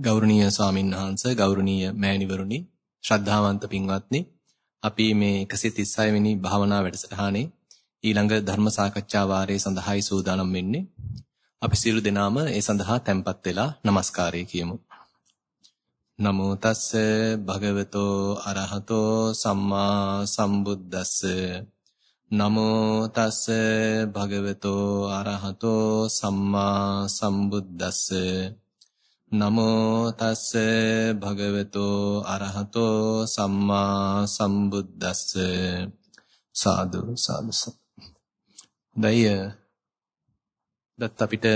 ගෞරවනීය ස්වාමින් වහන්සේ ගෞරවනීය මෑණිවරුනි ශ්‍රද්ධාවන්ත පින්වත්නි අපි මේ 136 වෙනි භාවනා වැඩසටහනේ ඊළඟ ධර්ම සාකච්ඡා වාරයේ සඳහායි සූදානම් වෙන්නේ. අපි සියලු දෙනාම ඒ සඳහා tempත් වෙලා নমස්කාරය කියමු. නමෝ තස්ස භගවතෝ අරහතෝ සම්මා සම්බුද්දස්ස. නමෝ තස්ස භගවතෝ අරහතෝ සම්මා සම්බුද්දස්ස. නමෝ තස්ස භගවතෝ අරහතෝ සම්මා සම්බුද්දස්ස. සාදු සාදු දය දත් අපිට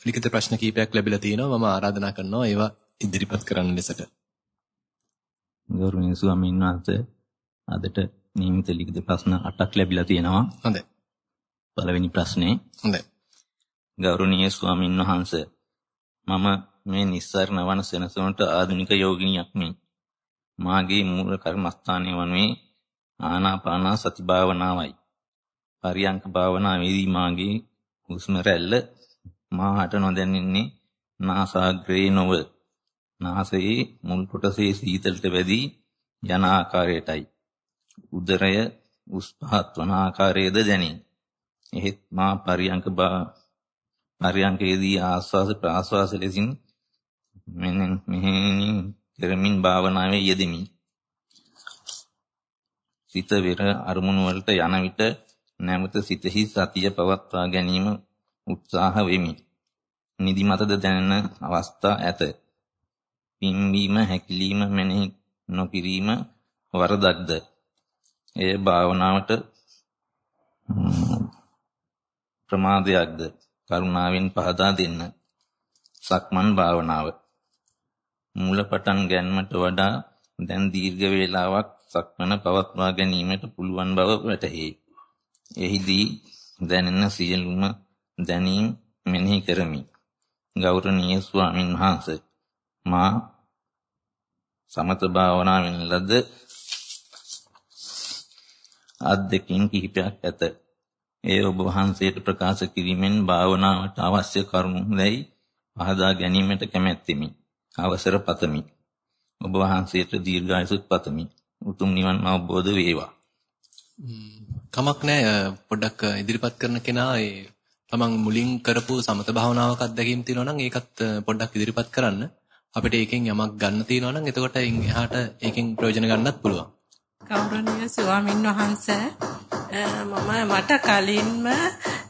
ලිඛිත ප්‍රශ්න කීපයක් ලැබිලා තියෙනවා. මම ආරාධනා කරනවා ඒවා ඉදිරිපත් කරන්න ලෙසට. ගෞරවනීය ස්වාමීන් වහන්සේ අදට නියමිත ලිඛිත ප්‍රශ්න 8ක් ලැබිලා තියෙනවා. හොඳයි. පළවෙනි ප්‍රශ්නේ. හොඳයි. ගෞරවනීය ස්වාමීන් වහන්සේ මම මේ නිස්සාරණ වන සෙනසුනට ආධුනික යෝගිනියක් මේ මාගේ මූල කර්මස්ථානය වනුයේ ආනාපාන සති භාවනාවයි. පරියංක භාවනාවේදී මාගේ හුස්ම රැල්ල මාහට නොදැනෙන්නේ නාසාග්‍රේ නොව. නාසයේ මුල් කොටසේ සීතලට වැදී යන ආකාරයටයි. උදරය උස් පහත් වන ආකාරයේද දැනේ. එහෙත් මා පරියංක පරියංකේදී ආස්වාස ප්‍රාස්වාස ලෙසින් මෙන්න මෙහෙණින් කරමින් භාවනාවේ යෙදෙමි. සිත වෙර අරමුණු වලට යන විට නැවත සිතෙහි සතිය පවත්වා ගැනීම උත්සාහ වෙමි. නිදිමතද දැනෙන අවස්ථා ඇත. පිම්වීම හැකිලිම මෙනෙහි නොකිරීම වරදක්ද? එය භාවනාවට ප්‍රමාදයක්ද? කරුණාවෙන් පහදා දෙන්න. සක්මන් භාවනාව මූල පටන් ගැනීමට වඩා දැන් දීර්ඝ වේලාවක් සක්මන පවත්වා ගැනීමට පුළුවන් බව වැටහේ. එහිදී දැනෙන සියලුම දැනීම් මෙනෙහි කරමි. ගෞරවනීය ස්වාමින් වහන්සේ මා සමත භාවනාවෙන් ලද අද්දකින් කිහිපයක් ඇත. ඒ ඔබ වහන්සේට ප්‍රකාශ කිරීමෙන් භාවනාවට අවශ්‍ය කරුණු දැයි පහදා ගැනීමට කැමැත්තෙමි. අවසර පතමි. ඔබ වහන්සේට දීර්ඝායුෂ පතමි. උතුම් නිවන් අවබෝධ වේවා. කමක් නැහැ පොඩ්ඩක් ඉදිරිපත් කරන කෙනා ඒ තමන් මුලින් කරපු සමත භාවනාවක අත්දැකීම් තියෙනවා නම් ඒකත් පොඩ්ඩක් ඉදිරිපත් කරන්න. අපිට ඒකෙන් යමක් ගන්න තියෙනවා නම් එතකොට එහාට ඒකෙන් ප්‍රයෝජන ගන්නත් පුළුවන්. ගෞරවනීය ස්වාමින් වහන්සේ මම මට කලින්ම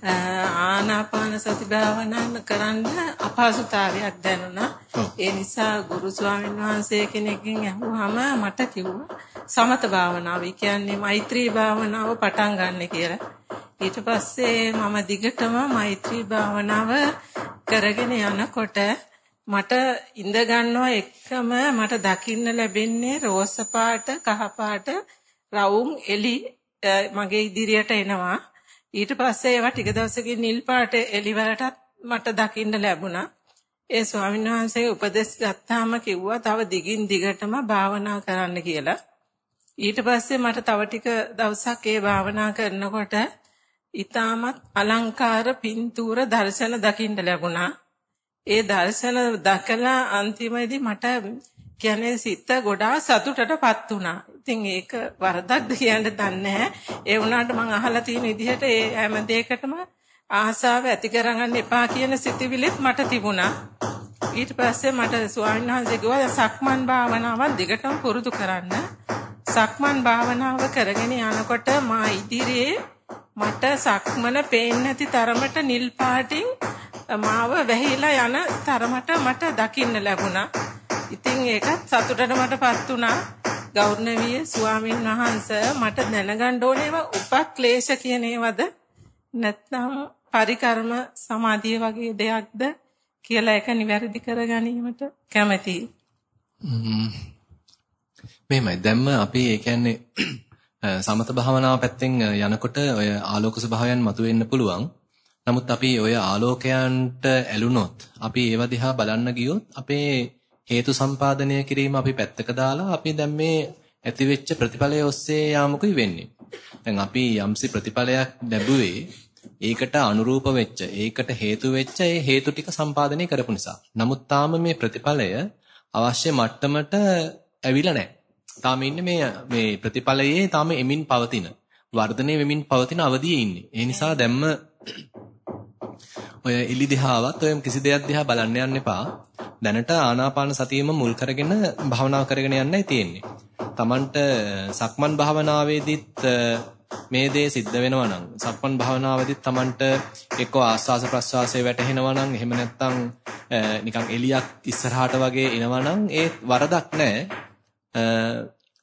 ආනාපාන සති භාවනාව කරන්න අපහසුතාවයක් දැනුණා. ඒ නිසා ගුරු ස්වාමීන් වහන්සේ කෙනෙක්ගෙන් අහුවාම මට කිව්වා සමත භාවනාව. ඒ කියන්නේ මෛත්‍රී භාවනාව පටන් ගන්න කියලා. ඊට පස්සේ මම දිගටම මෛත්‍රී භාවනාව කරගෙන යනකොට මට ඉඳ ගන්නවා එක්කම මට දකින්න ලැබෙන්නේ රෝස පාට, කහ පාට, රවුම් එලි මගේ ඉදිරියට එනවා. ඊට පස්සේ ඒවා ටික දවසකින් නිල් පාට එලි වලටත් මට දකින්න ලැබුණා. ඒ ස්වාමීන් වහන්සේ උපදෙස් ගත්තාම කිව්වා තව දිගින් දිගටම භාවනා කරන්න කියලා. ඊට පස්සේ මට තව ටික දවසක් ඒ භාවනා කරනකොට ඊටමත් අලංකාර පින්තූර දර්ශන දකින්න ලැබුණා. ඒ දර්ශන දැකලා අන්තිමේදී මට කියන්නේ සිත ගොඩාක් සතුටටපත් වුණා. ඉතින් ඒක වරදක්ද කියන්න දන්නේ නැහැ. ඒ වුණාට මම අහලා තියෙන විදිහට ඒ හැම දෙයකටම ආසාව ඇති කරගන්න එපා කියන සිතිවිලිත් මට තිබුණා. ඊට පස්සේ මට ස්වාමීන් වහන්සේ කිව්වා සක්මන් භාවනාව දිගටම පුරුදු කරන්න. සක්මන් භාවනාව කරගෙන යනකොට මා ඉදිරියේ මට සක්මන පේන්නේ නැති තරමට නිල් පාටින් මාව වැහිලා යන තරමට මට දකින්න ලැබුණා. ඉතින් ඒකත් සතුටට මටපත් වුණා. ගෞරවනීය ස්වාමින් වහන්සේ මට දැනගන්න ඕනේ ඒවා උපක්ලේශ කියන ඒවාද නැත්නම් පරිකර්ම සමාධිය වගේ දෙයක්ද කියලා ඒක නිවැරදි කර ගැනීමට කැමැතියි. මෙහෙමයි දැම්ම අපි ඒ කියන්නේ සමත භාවනාව පැත්තෙන් යනකොට ඔය ආලෝක ස්වභාවයන් මතුවෙන්න පුළුවන්. නමුත් අපි ඔය ආලෝකයන්ට ඇලුනොත් අපි ඒව දිහා බලන්න ගියොත් අපේ හේතු සම්පාදනය කිරීම අපි පැත්තක දාලා අපි දැන් මේ ඇතිවෙච්ච ප්‍රතිඵලය ඔස්සේ යාමකුයි වෙන්නේ. දැන් අපි යම්සි ප්‍රතිඵලයක් ලැබුවේ ඒකට අනුරූප වෙච්ච, ඒකට හේතු වෙච්ච ඒ හේතු ටික සම්පාදනය කරපු නිසා. නමුත් තාම මේ ප්‍රතිඵලය අවශ්‍ය මට්ටමට ඇවිල්ලා නැහැ. තාම ඉන්නේ මේ මේ ප්‍රතිඵලයේ තාම එමින් පවතින, වර්ධනය වෙමින් පවතින අවධියේ ඉන්නේ. ඒ නිසා දැම්ම ඔය එලි දිහාවත් ඔය කිසි දෙයක් දිහා බලන්න යන්න එපා. දැනට ආනාපාන සතියෙම මුල් කරගෙන භාවනා කරගෙන යන්නයි තියෙන්නේ. Tamanට සක්මන් භාවනාවේදීත් මේ දේ සිද්ධ වෙනවා නම් සක්මන් භාවනාවේදීත් Tamanට එක්ක ආස්වාස ප්‍රස්වාසයේ වැටෙනවා නම් එහෙම නැත්නම් නිකන් එලියක් ඉස්සරහට වගේ එනවා නම් ඒ වරදක් නැහැ.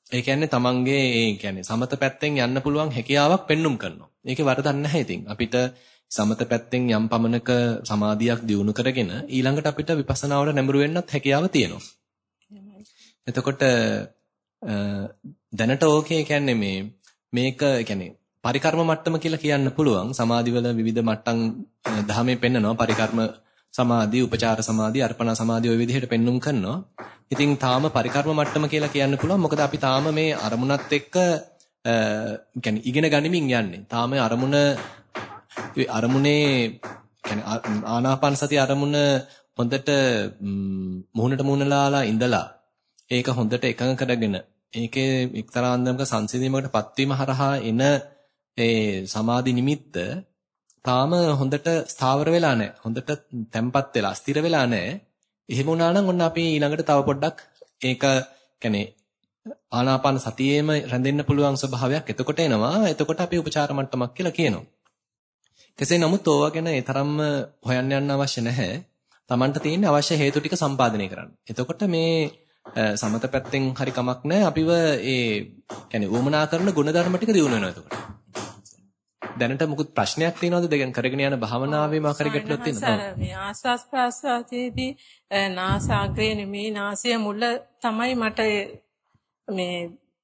ඒ කියන්නේ Tamanගේ ඒ කියන්නේ සමත පැත්තෙන් යන්න පුළුවන් හැකියාවක් පෙන්눔 කරනවා. ඒකේ වරදක් නැහැ ඉතින්. අපිට සමත පැත්තෙන් යම් පමණක සමාධියක් දියුණු කරගෙන ඊළඟට අපිට විපස්සනාවට නැඹුරු වෙන්නත් හැකියාව තියෙනවා. එතකොට දැනට ඕකේ කියන්නේ මේ මේක කියන්නේ පරිකර්ම මට්ටම කියලා කියන්න පුළුවන්. සමාධිවල විවිධ මට්ටම් දහමේ පෙන්නනවා පරිකර්ම සමාධි, උපචාර සමාධි, අර්පණා සමාධි ඔය විදිහට පෙන්눔 කරනවා. ඉතින් තාම පරිකර්ම මට්ටම කියලා කියන්න පුළුවන්. මොකද අපි තාම මේ අරමුණත් එක්ක අ ඉගෙන ගනිමින් යන්නේ. තාම අරමුණ අරමුණේ කියන්නේ ආනාපාන සති අරමුණ හොඳට මුහුණට මුහුණලාලා ඉඳලා ඒක හොඳට එකඟ කරගෙන ඒකේ එක්තරා අන්දමක සංසිඳීමකට පත්වීම හරහා එන ඒ සමාධි නිමිත්ත තාම හොඳට ස්ථාවර වෙලා නැහැ. හොඳට තැම්පත් වෙලා ස්ථිර වෙලා නැහැ. එහෙම වුණා නම් ඔන්න අපි ඊළඟට තව පොඩ්ඩක් ඒක කියන්නේ ආනාපාන සතියේම රැඳෙන්න පුළුවන් ස්වභාවයක් එතකොට එනවා. එතකොට අපි උපචාර මට්ටමක් කියලා කියනවා. කෙසේ නමුත් ඕවා ගැන ඒ තරම්ම හොයන්න යන්න අවශ්‍ය නැහැ. Tamanට තියෙන අවශ්‍ය හේතු ටික සම්පාදනය කරන්න. එතකොට මේ සමත පැත්තෙන් හරි කමක් නැහැ. අපිව ඒ කියන්නේ උවමනා කරන ගුණධර්ම ටික දිනු වෙනවා එතකොට. දැනට මුකුත් ප්‍රශ්නයක් තියෙනවද දෙකෙන් කරගෙන යන භාවනාවේ මා කරි ගැටලුවක් තියෙනවද? මේ ආස්වාස් ප්‍රාස්වාසයේදී නාසාග්‍රේ නෙමේ නාසය මුල තමයි මට මේ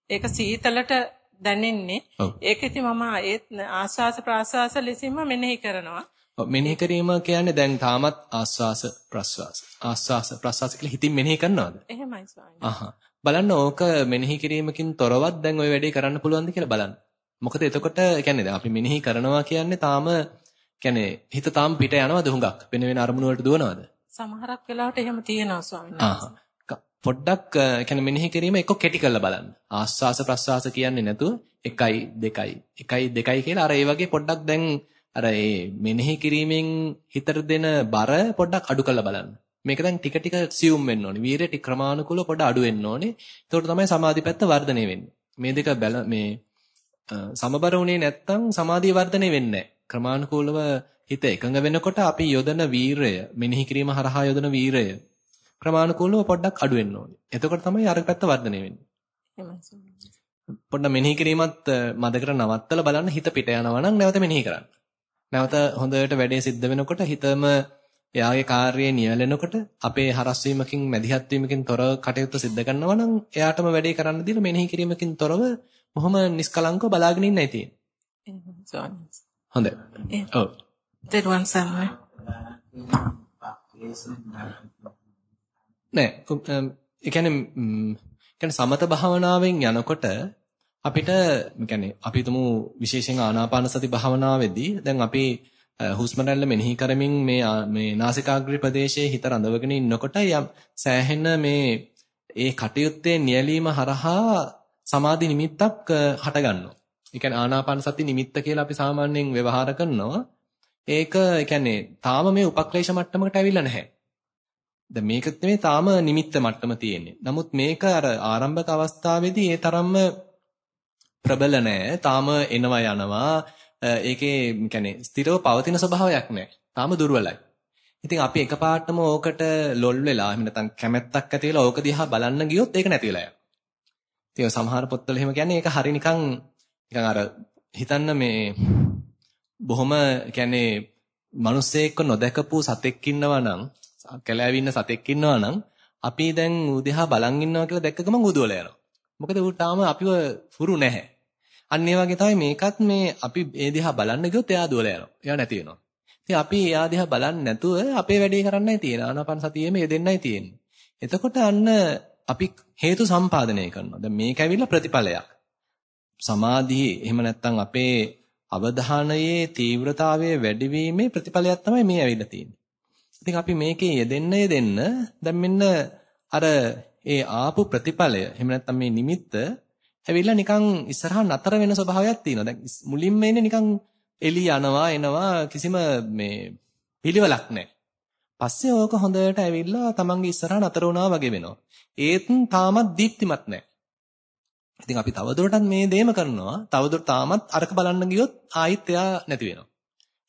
ඒක සීතලට දැනෙන්නේ. ඒක ඉතින් මම ඒත් ආස්වාස ප්‍රාස්වාස ලෙසින්ම මෙනෙහි කරනවා. මෙනෙහි කිරීම කියන්නේ දැන් තාමත් ආස්වාස ප්‍රස්වාස ආස්වාස ප්‍රස්වාස කියලා හිතින් මෙනෙහි කරනවද? එහෙමයි ස්වාමී. බලන්න ඕක මෙනෙහි කිරීමකින් තොරවත් දැන් ওই වැඩේ කරන්න පුළුවන්ද කියලා බලන්න. මොකද එතකොට කියන්නේ දැන් අපි මෙනෙහි කරනවා කියන්නේ තාම කියන්නේ හිත තාම පිට යනවද හුඟක්? වෙන වෙන අරමුණු වලට දුවනවද? සමහරක් වෙලාවට එහෙම තියෙනවා ස්වාමීන් වහන්සේ. පොඩ්ඩක් කියන්නේ මෙනෙහි කිරීම එක්ක කෙටි කරලා බලන්න. ආස්වාස ප්‍රස්වාස කියන්නේ නැතුව 1යි 2යි 1යි 2යි කියලා අර ඒ වගේ පොඩ්ඩක් දැන් අර ඒ මෙනෙහි කිරීමෙන් හිතට දෙන බර පොඩ්ඩක් අඩු කරලා බලන්න. මේක දැන් ටික ටික සියුම් වෙන්න ඕනේ. වීරය ටික ක්‍රමානුකූලව පොඩ අඩු වෙන්න ඕනේ. එතකොට තමයි සමාධි පැත්ත වර්ධනය වෙන්නේ. මේ දෙක මේ සමබර වුණේ නැත්නම් සමාධිය වර්ධනය වෙන්නේ නැහැ. ක්‍රමානුකූලව හිත එකඟ වෙනකොට අපි යොදන වීරය, මෙනෙහි කිරීම හරහා යොදන වීරය ක්‍රමානුකූලව පොඩ්ඩක් අඩු වෙන්න ඕනේ. එතකොට තමයි අර පැත්ත වර්ධනය වෙන්නේ. පොඩ්ඩක් මෙනෙහි කිරීමත් මදකට නවත්තලා බලන්න හිත පිට යනවා නම් නැවත මෙනෙහි කරන්න. නැවත හොඳට වැඩේ සිද්ධ වෙනකොට හිතම එයාගේ කාර්යයේ නියැලෙනකොට අපේ හරස් වීමකින් මැදිහත් වීමකින් තොරව කටයුතු සිද්ධ කරනවා නම් එයාටම වැඩේ කරන්න දීලා මෙනෙහි කිරීමකින් තොරව බොහොම නිස්කලංකව බලාගෙන ඉන්නයි තියෙන්නේ. හොඳයි. ඔව්. දරුවන් සමයි. නෑ ඒ කියන්නේ කියන්නේ සමත භාවනාවෙන් යනකොට අපිට කියන්නේ අපි තුමු විශේෂයෙන් ආනාපාන සති භාවනාවේදී දැන් අපි හුස්ම රැල්ල මෙනෙහි කරමින් මේ මේ නාසිකාග්‍රේ ප්‍රදේශයේ හිත රඳවගෙන ඉන්නකොට යම් සෑහෙන මේ ඒ කටයුත්තේ නියැලීම හරහා සමාධි නිමිත්තක් හට ගන්නවා. ඒ කියන්නේ ආනාපාන සති නිමිත්ත කියලා අපි සාමාන්‍යයෙන් ව්‍යවහාර කරනවා. ඒක ඒ කියන්නේ තාම මේ උපක්ලේශ මට්ටමකට ඇවිල්ලා නැහැ. දැන් මේක මේ තාම නිමිත්ත මට්ටම තියෙන්නේ. නමුත් මේක අර ආරම්භක අවස්ථාවේදී ඒ තරම්ම ප්‍රබල නෑ. තාම එනවා යනවා. ඒකේ කියන්නේ ස්ථිරව පවතින ස්වභාවයක් නෑ. තාම දුර්වලයි. ඉතින් අපි එකපාරටම ඕකට ලොල් වෙලා එහෙම නැත්නම් කැමැත්තක් ඇති වෙලා ඕක දිහා බලන්න ගියොත් ඒක නැති වෙලා යනවා. ඉතින් සමහර පොත්වල එහෙම කියන්නේ ඒක හරි නිකන් නිකන් අර හිතන්න මේ බොහොම කියන්නේ මිනිස්සෙක්ව නොදකපු සතෙක් ඉන්නවා නම් කැලෑවි ඉන්න සතෙක් ඉන්නවා නම් අපි දැන් උදෙහා බලන් ඉන්නවා කියලා දැක්ක ගමන් උදවල යනවා. මොකද ඌ තාම අපිව පුරු නැහැ. අන්න ඒ වගේ තමයි මේකත් මේ අපි ඒ දිහා බලන්න ගියොත් එයා දුවල යනවා. එයා නැති වෙනවා. ඉතින් අපි එයා දිහා බලන්නේ නැතුව අපේ වැඩේ කරන්නයි තියෙන්නේ. ආනාපාන සතියෙම යෙදෙන්නයි තියෙන්නේ. එතකොට අන්න අපි හේතු සම්පාදනය කරනවා. දැන් මේක ඇවිල්ලා ප්‍රතිඵලයක්. සමාධියේ එහෙම නැත්නම් අපේ අවධානයේ තීව්‍රතාවයේ වැඩිවීමේ ප්‍රතිඵලයක් තමයි මේ ඇවිල්ලා තියෙන්නේ. ඉතින් අපි මේකේ යෙදෙන්න යෙදෙන්න දැන් මෙන්න අර ඒ ආපු ප්‍රතිඵලය එහෙම නැත්නම් මේ නිමිත්ත ඇවිල්ලා නිකන් ඉස්සරහා නතර වෙන ස්වභාවයක් තියෙනවා. දැන් මුලින්ම එන්නේ නිකන් එළි යනවා එනවා කිසිම මේ පිළිවෙලක් නැහැ. පස්සේ ඕක හොඳට ඇවිල්ලා තමන්ගේ ඉස්සරහා නතර වුණා වගේ වෙනවා. ඒත් තාමත් දීප්තිමත් නැහැ. ඉතින් අපි තවදුරටත් මේ දේම කරනවා. තවදුරට තාමත් අරක බලන්න ගියොත් ආයිත් එයා නැති වෙනවා.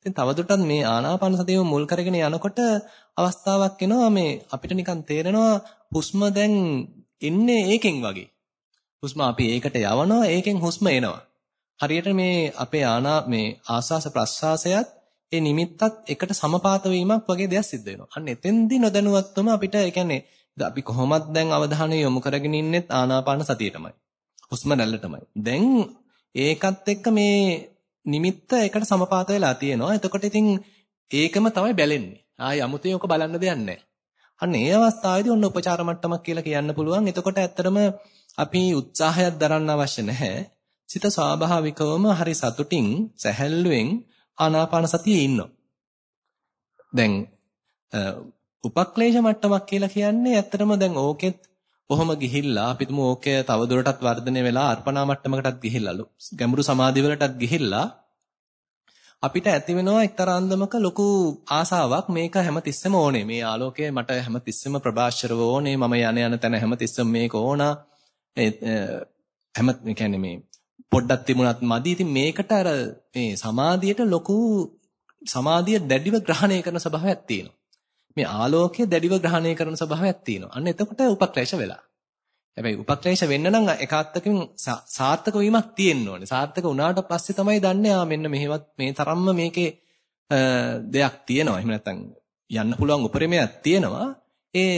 ඉතින් තවදුරටත් මේ ආනාපාන සතියම මුල් කරගෙන යනකොට අවස්ථාවක් එනවා මේ අපිට නිකන් තේරෙනවා හුස්ම දැන් එන්නේ ඒකෙන් වගේ. හුස්ම අපි ඒකට යවනවා ඒකෙන් හුස්ම එනවා. හරියට මේ අපේ ආනා මේ ආස්වාස ප්‍රස්වාසයත් ඒ නිමිත්තත් එකට සමපාත වීමක් වගේ දෙයක් සිද්ධ වෙනවා. අන්න එතෙන්දී නොදැනුවත්වම අපිට ඒ කියන්නේ අපි කොහොමද දැන් අවධානය යොමු කරගෙන ඉන්නෙත් ආනාපාන සතියටමයි. හුස්ම රැල්ලටමයි. දැන් ඒකත් එක්ක මේ නිමිත්ත එකට සමපාත වෙලා තියෙනවා. එතකොට ඉතින් ඒකම තමයි බැලෙන්නේ. ආයි 아무තේ ඔක බලන්න දෙයක් නැහැ. අන්න ඒ අවස්ථාවේදී ඔන්න උපචාර මට්ටමක් කියලා කියන්න පුළුවන්. එතකොට ඇත්තටම අපි උත්සාහයක් දරන්න අවශ්‍ය නැහැ. සිත ස්වාභාවිකවම හරි සතුටින් සැහැල්ලුවෙන් ආනාපාන සතියේ ඉන්නවා. දැන් උපක්ලේශ මට්ටමක් කියලා කියන්නේ ඇත්තටම දැන් ඕකෙත් කොහොම ගිහිල්ලා අපිටම ඕකය තවදුරටත් වර්ධනය වෙලා අර්පණා මට්ටමකටත් ගිහිල්ලා ගැඹුරු සමාධි වලටත් ගිහිල්ලා අපිට ඇති වෙනවා එක්තරා අන්දමක ලොකු ආසාවක්. මේක හැමතිස්සෙම ඕනේ. මේ ආලෝකය මට හැමතිස්සෙම ප්‍රභාෂරව ඕනේ. මම යන යන තැන හැමතිස්සෙම මේක ඕන. හැම කියන්නේ මේ පොඩ්ඩක් තිබුණත් මදි. ඉතින් මේකට අර මේ සමාධියට ලොකු සමාධිය දැඩිව ග්‍රහණය කරන ස්වභාවයක් තියෙනවා. මේ ආලෝකය දැඩිව ග්‍රහණය කරන ස්වභාවයක් තියෙනවා. අන්න එතකොට උපක්ලේශ වෙලා. හැබැයි උපක්ලේශ වෙන්න නම් එකාත්තකින් සාර්ථක වීමක් තියෙන්න ඕනේ. සාර්ථක වුණාට පස්සේ තමයි දන්නේ ආ මෙන්න මෙහෙවත් මේ තරම්ම මේකේ දෙයක් තියෙනවා. එහෙම නැත්නම් යන්න පුළුවන් උපරිමයක් තියෙනවා. ඒ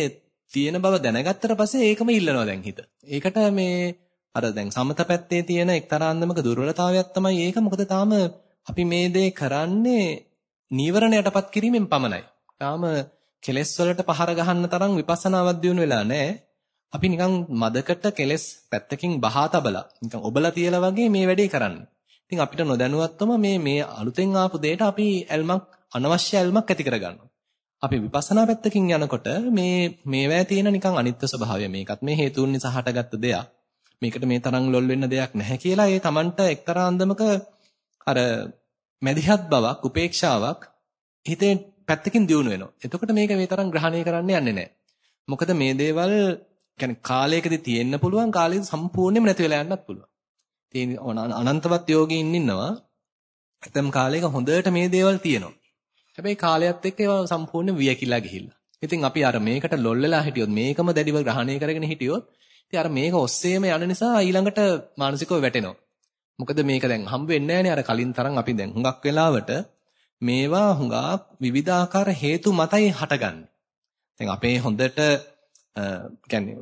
තියෙන බව දැනගත්තට පස්සේ ඒකම ඉල්ලනවා දැන් හිත. ඒකට මේ අර දැන් සමත පැත්තේ තියෙන එක්තරා අන්දමක දුර්වලතාවයක් තමයි ඒක. මොකද තාම අපි මේ දේ කරන්නේ නීවරණයටපත් කිරීමෙන් පමණයි. තාම කෙලෙස් වලට පහර ගහන්න තරම් විපස්සනාවක් දියුණු වෙලා නැහැ. අපි නිකන් මදකට කෙලෙස් පැත්තකින් බහා තබලා නිකන් ඔබලා තියලා වගේ මේ වැඩේ කරන්නේ. ඉතින් අපිට නොදැනුවත්වම මේ මේ අලුතෙන් ආපු දෙයට අපි ඇල්මක් අනවශ්‍ය ඇල්මක් ඇති කරගන්නවා. අපි විපස්සනා පැත්තකින් යනකොට මේ මේවැය තියෙන නිකන් අනිත්‍ය ස්වභාවය මේකත් මේ හේතුන් නිසා හටගත්ත දෙයක්. මේකට මේ තරම් ලොල් වෙන්න දෙයක් නැහැ කියලා ඒ Tamanට එක්තරා අන්දමක අර මැදිහත් බවක් උපේක්ෂාවක් හිතේ පැත්තකින් දියුණු වෙනවා. එතකොට මේක මේ තරම් ග්‍රහණය කරන්න යන්නේ නැහැ. මොකද මේ දේවල් කියන්නේ කාලයකදී තියෙන්න පුළුවන් කාලෙදී සම්පූර්ණයෙන්ම නැති වෙලා යන්නත් පුළුවන්. ඉතින් අනන්තවත් යෝගීන් ඉන්නවා. ඇතම් කාලයක හොඳට මේ දේවල් තියෙනවා. හැබැයි කාලයත් එක්ක ඒවා සම්පූර්ණයෙන් වියකිලා ගිහිල්ලා. ඉතින් අපි අර මේකට ලොල් වෙලා හිටියොත් මේකම දැඩිව ග්‍රහණය කරගෙන හිටියොත් ඉතින් අර මේක ඔස්සේම යන නිසා ඊළඟට මානසිකව වැටෙනවා. මොකද මේක දැන් හම්බ වෙන්නේ නැහැනේ අර කලින් තරම් අපි දැන් හුඟක් වෙලාවට මේවා හුඟක් විවිධාකාර හේතු මතයි හටගන්නේ. දැන් අපේ හොඳට කියන්නේ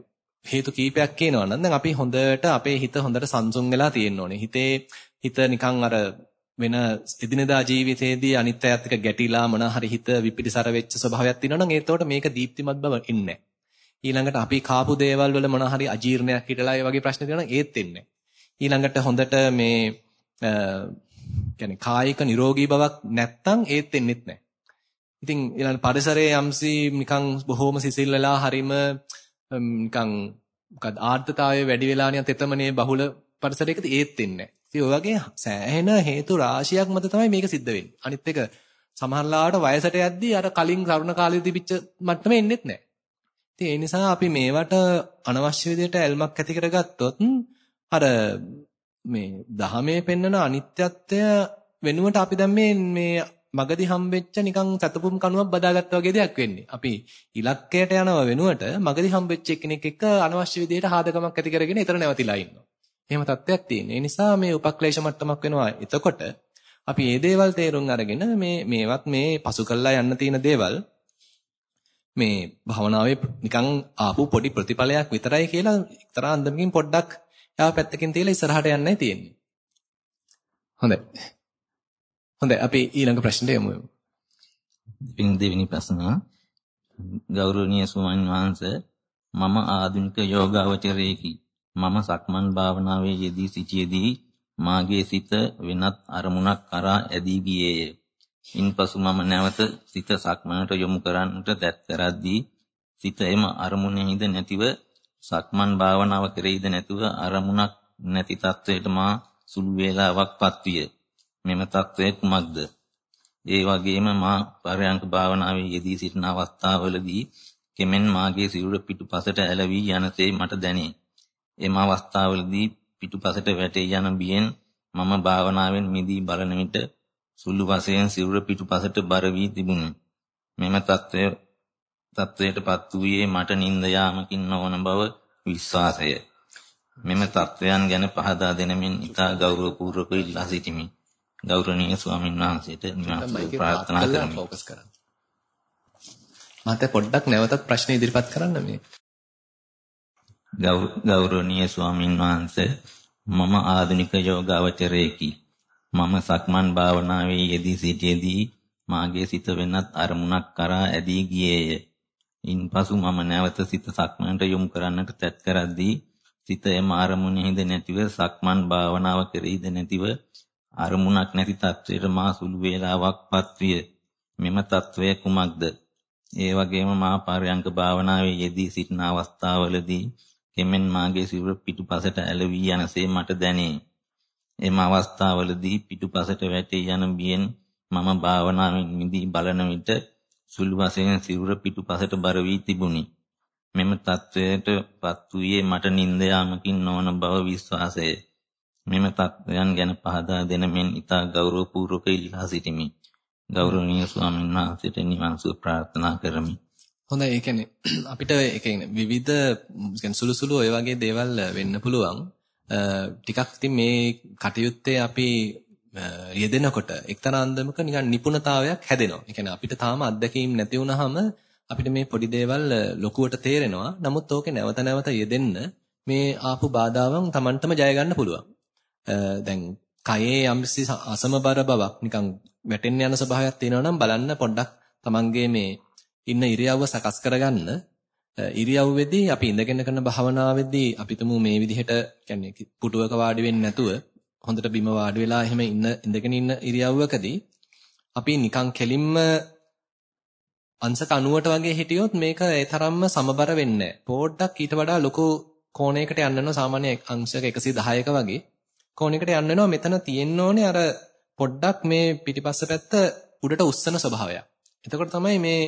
හේතු කීපයක් කියනවා නම් දැන් අපි හොඳට අපේ හිත හොඳට සංසුන් වෙලා තියෙන්න ඕනේ. හිතේ හිත නිකන් අර වෙන එදිනදා ජීවිතයේදී අනිත් අයත් එක්ක ගැටිලා මොන හරි හිත විපිරිසර වෙච්ච ස්වභාවයක් තියෙනවා නම් ඒතකොට මේක දීප්තිමත් බව ඉන්නේ ඊළඟට අපි කාපු දේවල් වල මොන හරි අජීර්ණයක් හිටලා ඒ වගේ ප්‍රශ්න තියෙනවා නම් ඒත් එන්නේ ඊළඟට හොඳට මේ කියන්නේ කායික නිරෝගී බවක් නැත්තම් ඒත් එන්නෙත් නැහැ. ඉතින් ඊළඟ පරිසරයේ යම්සි නිකන් බොහොම සිසිල් වෙලා හරීම නිකන් මොකද ආර්ද්‍රතාවය වැඩි වෙලා නිකන් තෙතමනේ බහුල පරිසරයකද ඒත් එන්නේ නැහැ. ඉතින් ඔය වගේ සෑහෙන හේතු රාශියක් මත තමයි මේක සිද්ධ වෙන්නේ. අනිත් එක සමහරලාට වයසට යද්දී අර කලින් කරුණ කාලේ තිබිච්ච මට්ටමේ එන්නෙත් නැහැ. ඉතින් ඒ නිසා අපි මේවට අනවශ්‍ය විදිහට ඇල්මක් ඇති කරගත්තොත් අර මේ දහමේ පෙන්වන අනිත්‍යත්වය වෙනුවට අපි දැන් මේ මේ මගදී හම්බෙච්ච නිකන් සතපුම් කණුවක් බදාගත්තා වගේ දෙයක් වෙන්නේ. අපි ඉලක්කයට යනව වෙනුවට මගදී හම්බෙච්ච කෙනෙක් එක්ක අනවශ්‍ය විදිහට හාදකමක් ඇති කරගෙන ඊතර නැවතිලා ඉන්නවා. එහෙම තත්ත්වයක් තියෙනවා. ඒ නිසා මේ උපක්ලේශ මට්ටමක් වෙනවා. එතකොට අපි මේ දේවල් තේරුම් අරගෙන මේ මේවත් මේ පසු කළා යන්න තියෙන දේවල් මේ භවනාවේ නිකන් ආපු පොඩි ප්‍රතිඵලයක් විතරයි කියලා එක්තරා අන්දමකින් පොඩ්ඩක් එයා පැත්තකින් තියලා ඉස්සරහට යන්නයි තියෙන්නේ. හොඳයි. හොඳයි අපි ඊළඟ ප්‍රශ්නට යමු. පින් දෙවෙනි ප්‍රශ්න ගෞරවනීය ස්වාමීන් වහන්සේ මම ආධුනික යෝගාවචරයෙකි. මම සක්මන් භාවනාවේ යෙදී සිටියේදී මාගේ සිත වෙනත් අරමුණක් කරා ඇදී ගියේය. ඉන්පසු මම නැවත සිත සක්මනට යොමු කරන්නට තැත් කරද්දී සිත එම අරමුණෙහිද නැතිව සක්මන් භාවනාව කෙරෙහිද නැතිව අරමුණක් නැති තත්වයට මා සුළු වේලාවක්පත් විය. මෙම තත්වය කුමක්ද? ඒ වගේම මා පරයන්ක භාවනාවේ යෙදී සිටින අවස්ථාවවලදී කෙමෙන් මාගේ සිරුර පිටුපසට ඇලවි යනසේ මට දැනේ. එම අවස්ථාවවලදී පිටුපසට වැටේ යන බියෙන් මම භාවනාවෙන් මිදී බලන විට සුළු වශයෙන් සිරුර පිටුපසට බර වී තිබුණි. මෙම తත්වය තත්වයටපත් වූයේ මට නිින්ද යාමකින් නොවන බව විශ්වාසය. මෙම තත්වයන් ගැන පහදා දෙනමින් ඉතා ගෞරවපූර්වක ඉල්ලා සිටිමි. ගෞරවනීය ස්වාමීන් වහන්සේට නිවන් ප්‍රාර්ථනා කරමි. ફોકસ කරන්න. මට පොඩ්ඩක් නැවතත් ප්‍රශ්න ඉදිරිපත් කරන්න මේ. ගෞරවනීය ස්වාමීන් වහන්සේ මම ආධුනික යෝගාවචරයෙකි. මම සක්මන් භාවනාවේ යෙදී සිටියේදී මාගේ සිත වෙනත් අරමුණක් කරා ඇදී ගියේය. ඉන්පසු මම නැවත සිත සක්මනට යොමු කරන්නට තැත් කරද්දී සිත එම අරමුණෙහිද නැතිව සක්මන් භාවනාව කෙරෙහිද නැතිව අරමුණක් නැති තත්වයට මා සුළු වේලාවක්පත් විය. මෙම తත්වය කුමක්ද? ඒ වගේම මා පාරයන්ක භාවනාවේ යෙදී සිටින අවස්ථාවවලදී කෙමෙන් මාගේ සිරුර පිටුපසට ඇලවී යනසේ මට දැනේ. එම අවස්ථාවවලදී පිටුපසට වැටී යන බියෙන් මම භාවනාවෙන් මිදී බලන විට සුළු වශයෙන් සිරුර පිටුපසට බර වී තිබුණි. මෙම තත්වයට පත් වූයේ මට නිින්ද යාමකින් නොවන බව විශ්වාසය. මෙම තත්වයන් ගැන පහදා දෙන මෙන් ඉතා ගෞරවපූර්වක ඉල්ලා සිටිමි. ගෞරවනීය ස්වාමීන් වහන්සේට නිවන් සුව ප්‍රාර්ථනා කරමි. හොඳයි ඒ කියන්නේ අපිට ඒ කියන්නේ විවිධ කියන්නේ සුළු සුළු ඔය වගේ දේවල් වෙන්න පුළුවන්. ටිකක් ඉතින් මේ කටයුත්තේ අපි යෙදෙනකොට එක්තරා අන්දමක නිකන් නිපුණතාවයක් හැදෙනවා. ඒ කියන්නේ අපිට තාම අත්දැකීම් නැති වුනහම අපිට මේ පොඩි දේවල් ලොකුවට තේරෙනවා. නමුත් ඕකේ නැවත නැවත යෙදෙන්න මේ ආපු බාධාවන් Tamanටම ජය ගන්න පුළුවන්. දැන් කයේ යම්සි අසමබර බවක් නිකන් වැටෙන්න යන ස්වභාවයක් තියෙනවා නම් බලන්න පොඩ්ඩක් Tamanගේ මේ ඉන්න ඉරියව්ව සකස් කරගන්න ඉරියව්වේදී අපි ඉඳගෙන කරන භාවනාවේදී අපි තුමු මේ විදිහට කියන්නේ පුටුවක වාඩි වෙන්නේ නැතුව හොඳට බිම වාඩි වෙලා එහෙම ඉන්න ඉඳගෙන ඉන්න ඉරියව්වකදී අපි නිකන් කෙලින්ම අංශක 90ට වගේ හිටියොත් මේක ඒ තරම්ම සමබර වෙන්නේ නැහැ. පොඩ්ඩක් ඊට වඩා ලොකු කෝණයකට යන්න වෙනවා සාමාන්‍ය අංශක 110ක වගේ. කෝණයකට යන්න වෙනවා මෙතන තියෙන්න ඕනේ අර පොඩ්ඩක් මේ පිටිපස්ස පැත්ත උඩට උස්සන ස්වභාවයක්. එතකොට තමයි මේ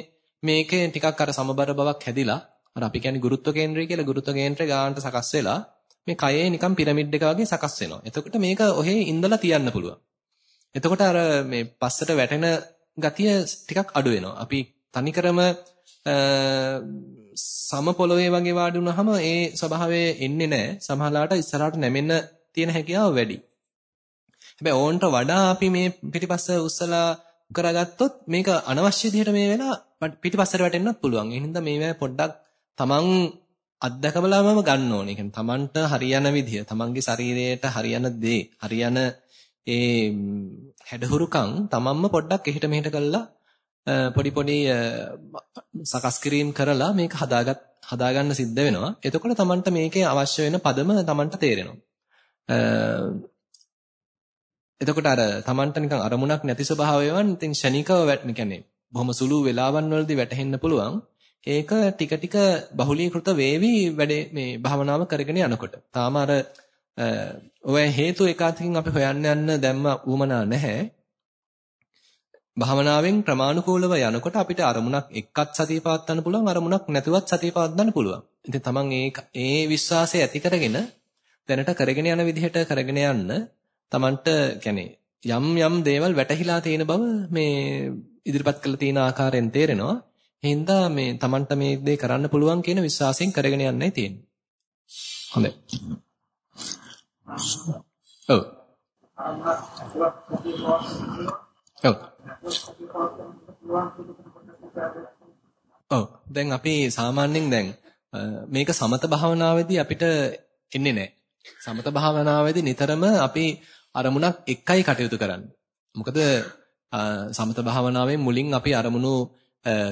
මේකේ ටිකක් අර සමබර බවක් හැදිලා අර අපි කියන්නේ ගුරුත්ව කේන්ද්‍රය කියලා ගුරුත්ව කේන්ද්‍රය ගානට සකස් වෙලා මේ කයේ නිකන් පිරමිඩ් එක වගේ සකස් වෙනවා. එතකොට මේක ඔහේ ඉඳලා තියන්න පුළුවන්. එතකොට අර මේ පස්සට වැටෙන ගතිය ටිකක් අඩු වෙනවා. අපි තනිකරම සම පොළවේ වගේ වාඩි වුණාම ඒ ස්වභාවය එන්නේ නැහැ. සමහරලාට ඉස්සරහට නැමෙන්න තියෙන හැකියාව වැඩි. හැබැයි ඕන්ට වඩා අපි මේ පිටිපස්ස උස්සලා කරගත්තොත් මේක අනවශ්‍ය විදිහට මේ වෙලා පිටිපස්සට වැටෙන්නත් පුළුවන්. ඒ හින්දා මේවා පොඩ්ඩක් තමන් අත්දකබලමම ගන්න ඕනේ. කියන්නේ තමන්ට හරියන විදිය, තමන්ගේ ශරීරයට හරියන දේ, හරියන ඒ හැඩහුරුකම් තමන්ම පොඩ්ඩක් එහෙට මෙහෙට කළා පොඩි පොඩි සකස් කිරීම කරලා මේක හදාගත් හදාගන්න සිද්ධ වෙනවා. එතකොට තමන්ට මේකේ අවශ්‍ය වෙන පදම තමන්ට තේරෙනවා. එතකොට අර තමන්ට නිකන් අරමුණක් නැති ස්වභාවයවන් ඉතින් ෂණිකව කියන්නේ බොහොම සුළු වෙලාවන් වලදී වැටහෙන්න පුළුවන්. ඒක ටික ටික බහුලීකృత වේවි වැඩේ මේ භවනාව කරගෙන යනකොට. තාම අර ඔය හේතු එකාතකින් අපි හොයන්න යන්න දැම්ම ඌමනා නැහැ. භවනාවෙන් ප්‍රමාණිකෝලව යනකොට අපිට අරමුණක් එක්කත් සතිය පවත්වන්න පුළුවන් අරමුණක් නැතුවත් සතිය පවත්වන්න පුළුවන්. ඉතින් තමන් ඒ ඒ විශ්වාසය ඇති කරගෙන දැනට කරගෙන යන විදිහට කරගෙන යන්න තමන්ට يعني යම් යම් දේවල් වැටහිලා තියෙන බව මේ ඉදිරිපත් කළ තියෙන ආකාරයෙන් තේරෙනවා. හින්දා මේ Tamanට මේ දේ කරන්න පුළුවන් කියන විශ්වාසයෙන් කරගෙන යන්නයි තියෙන්නේ. හොඳයි. ඔව්. ඔව්. ඔව්. දැන් අපි සාමාන්‍යයෙන් දැන් මේක සමත භාවනාවේදී අපිට එන්නේ නැහැ. සමත භාවනාවේදී නිතරම අපි අරමුණක් එකයි කටයුතු කරන්නේ. මොකද සමත භාවනාවෙන් මුලින් අපි අරමුණු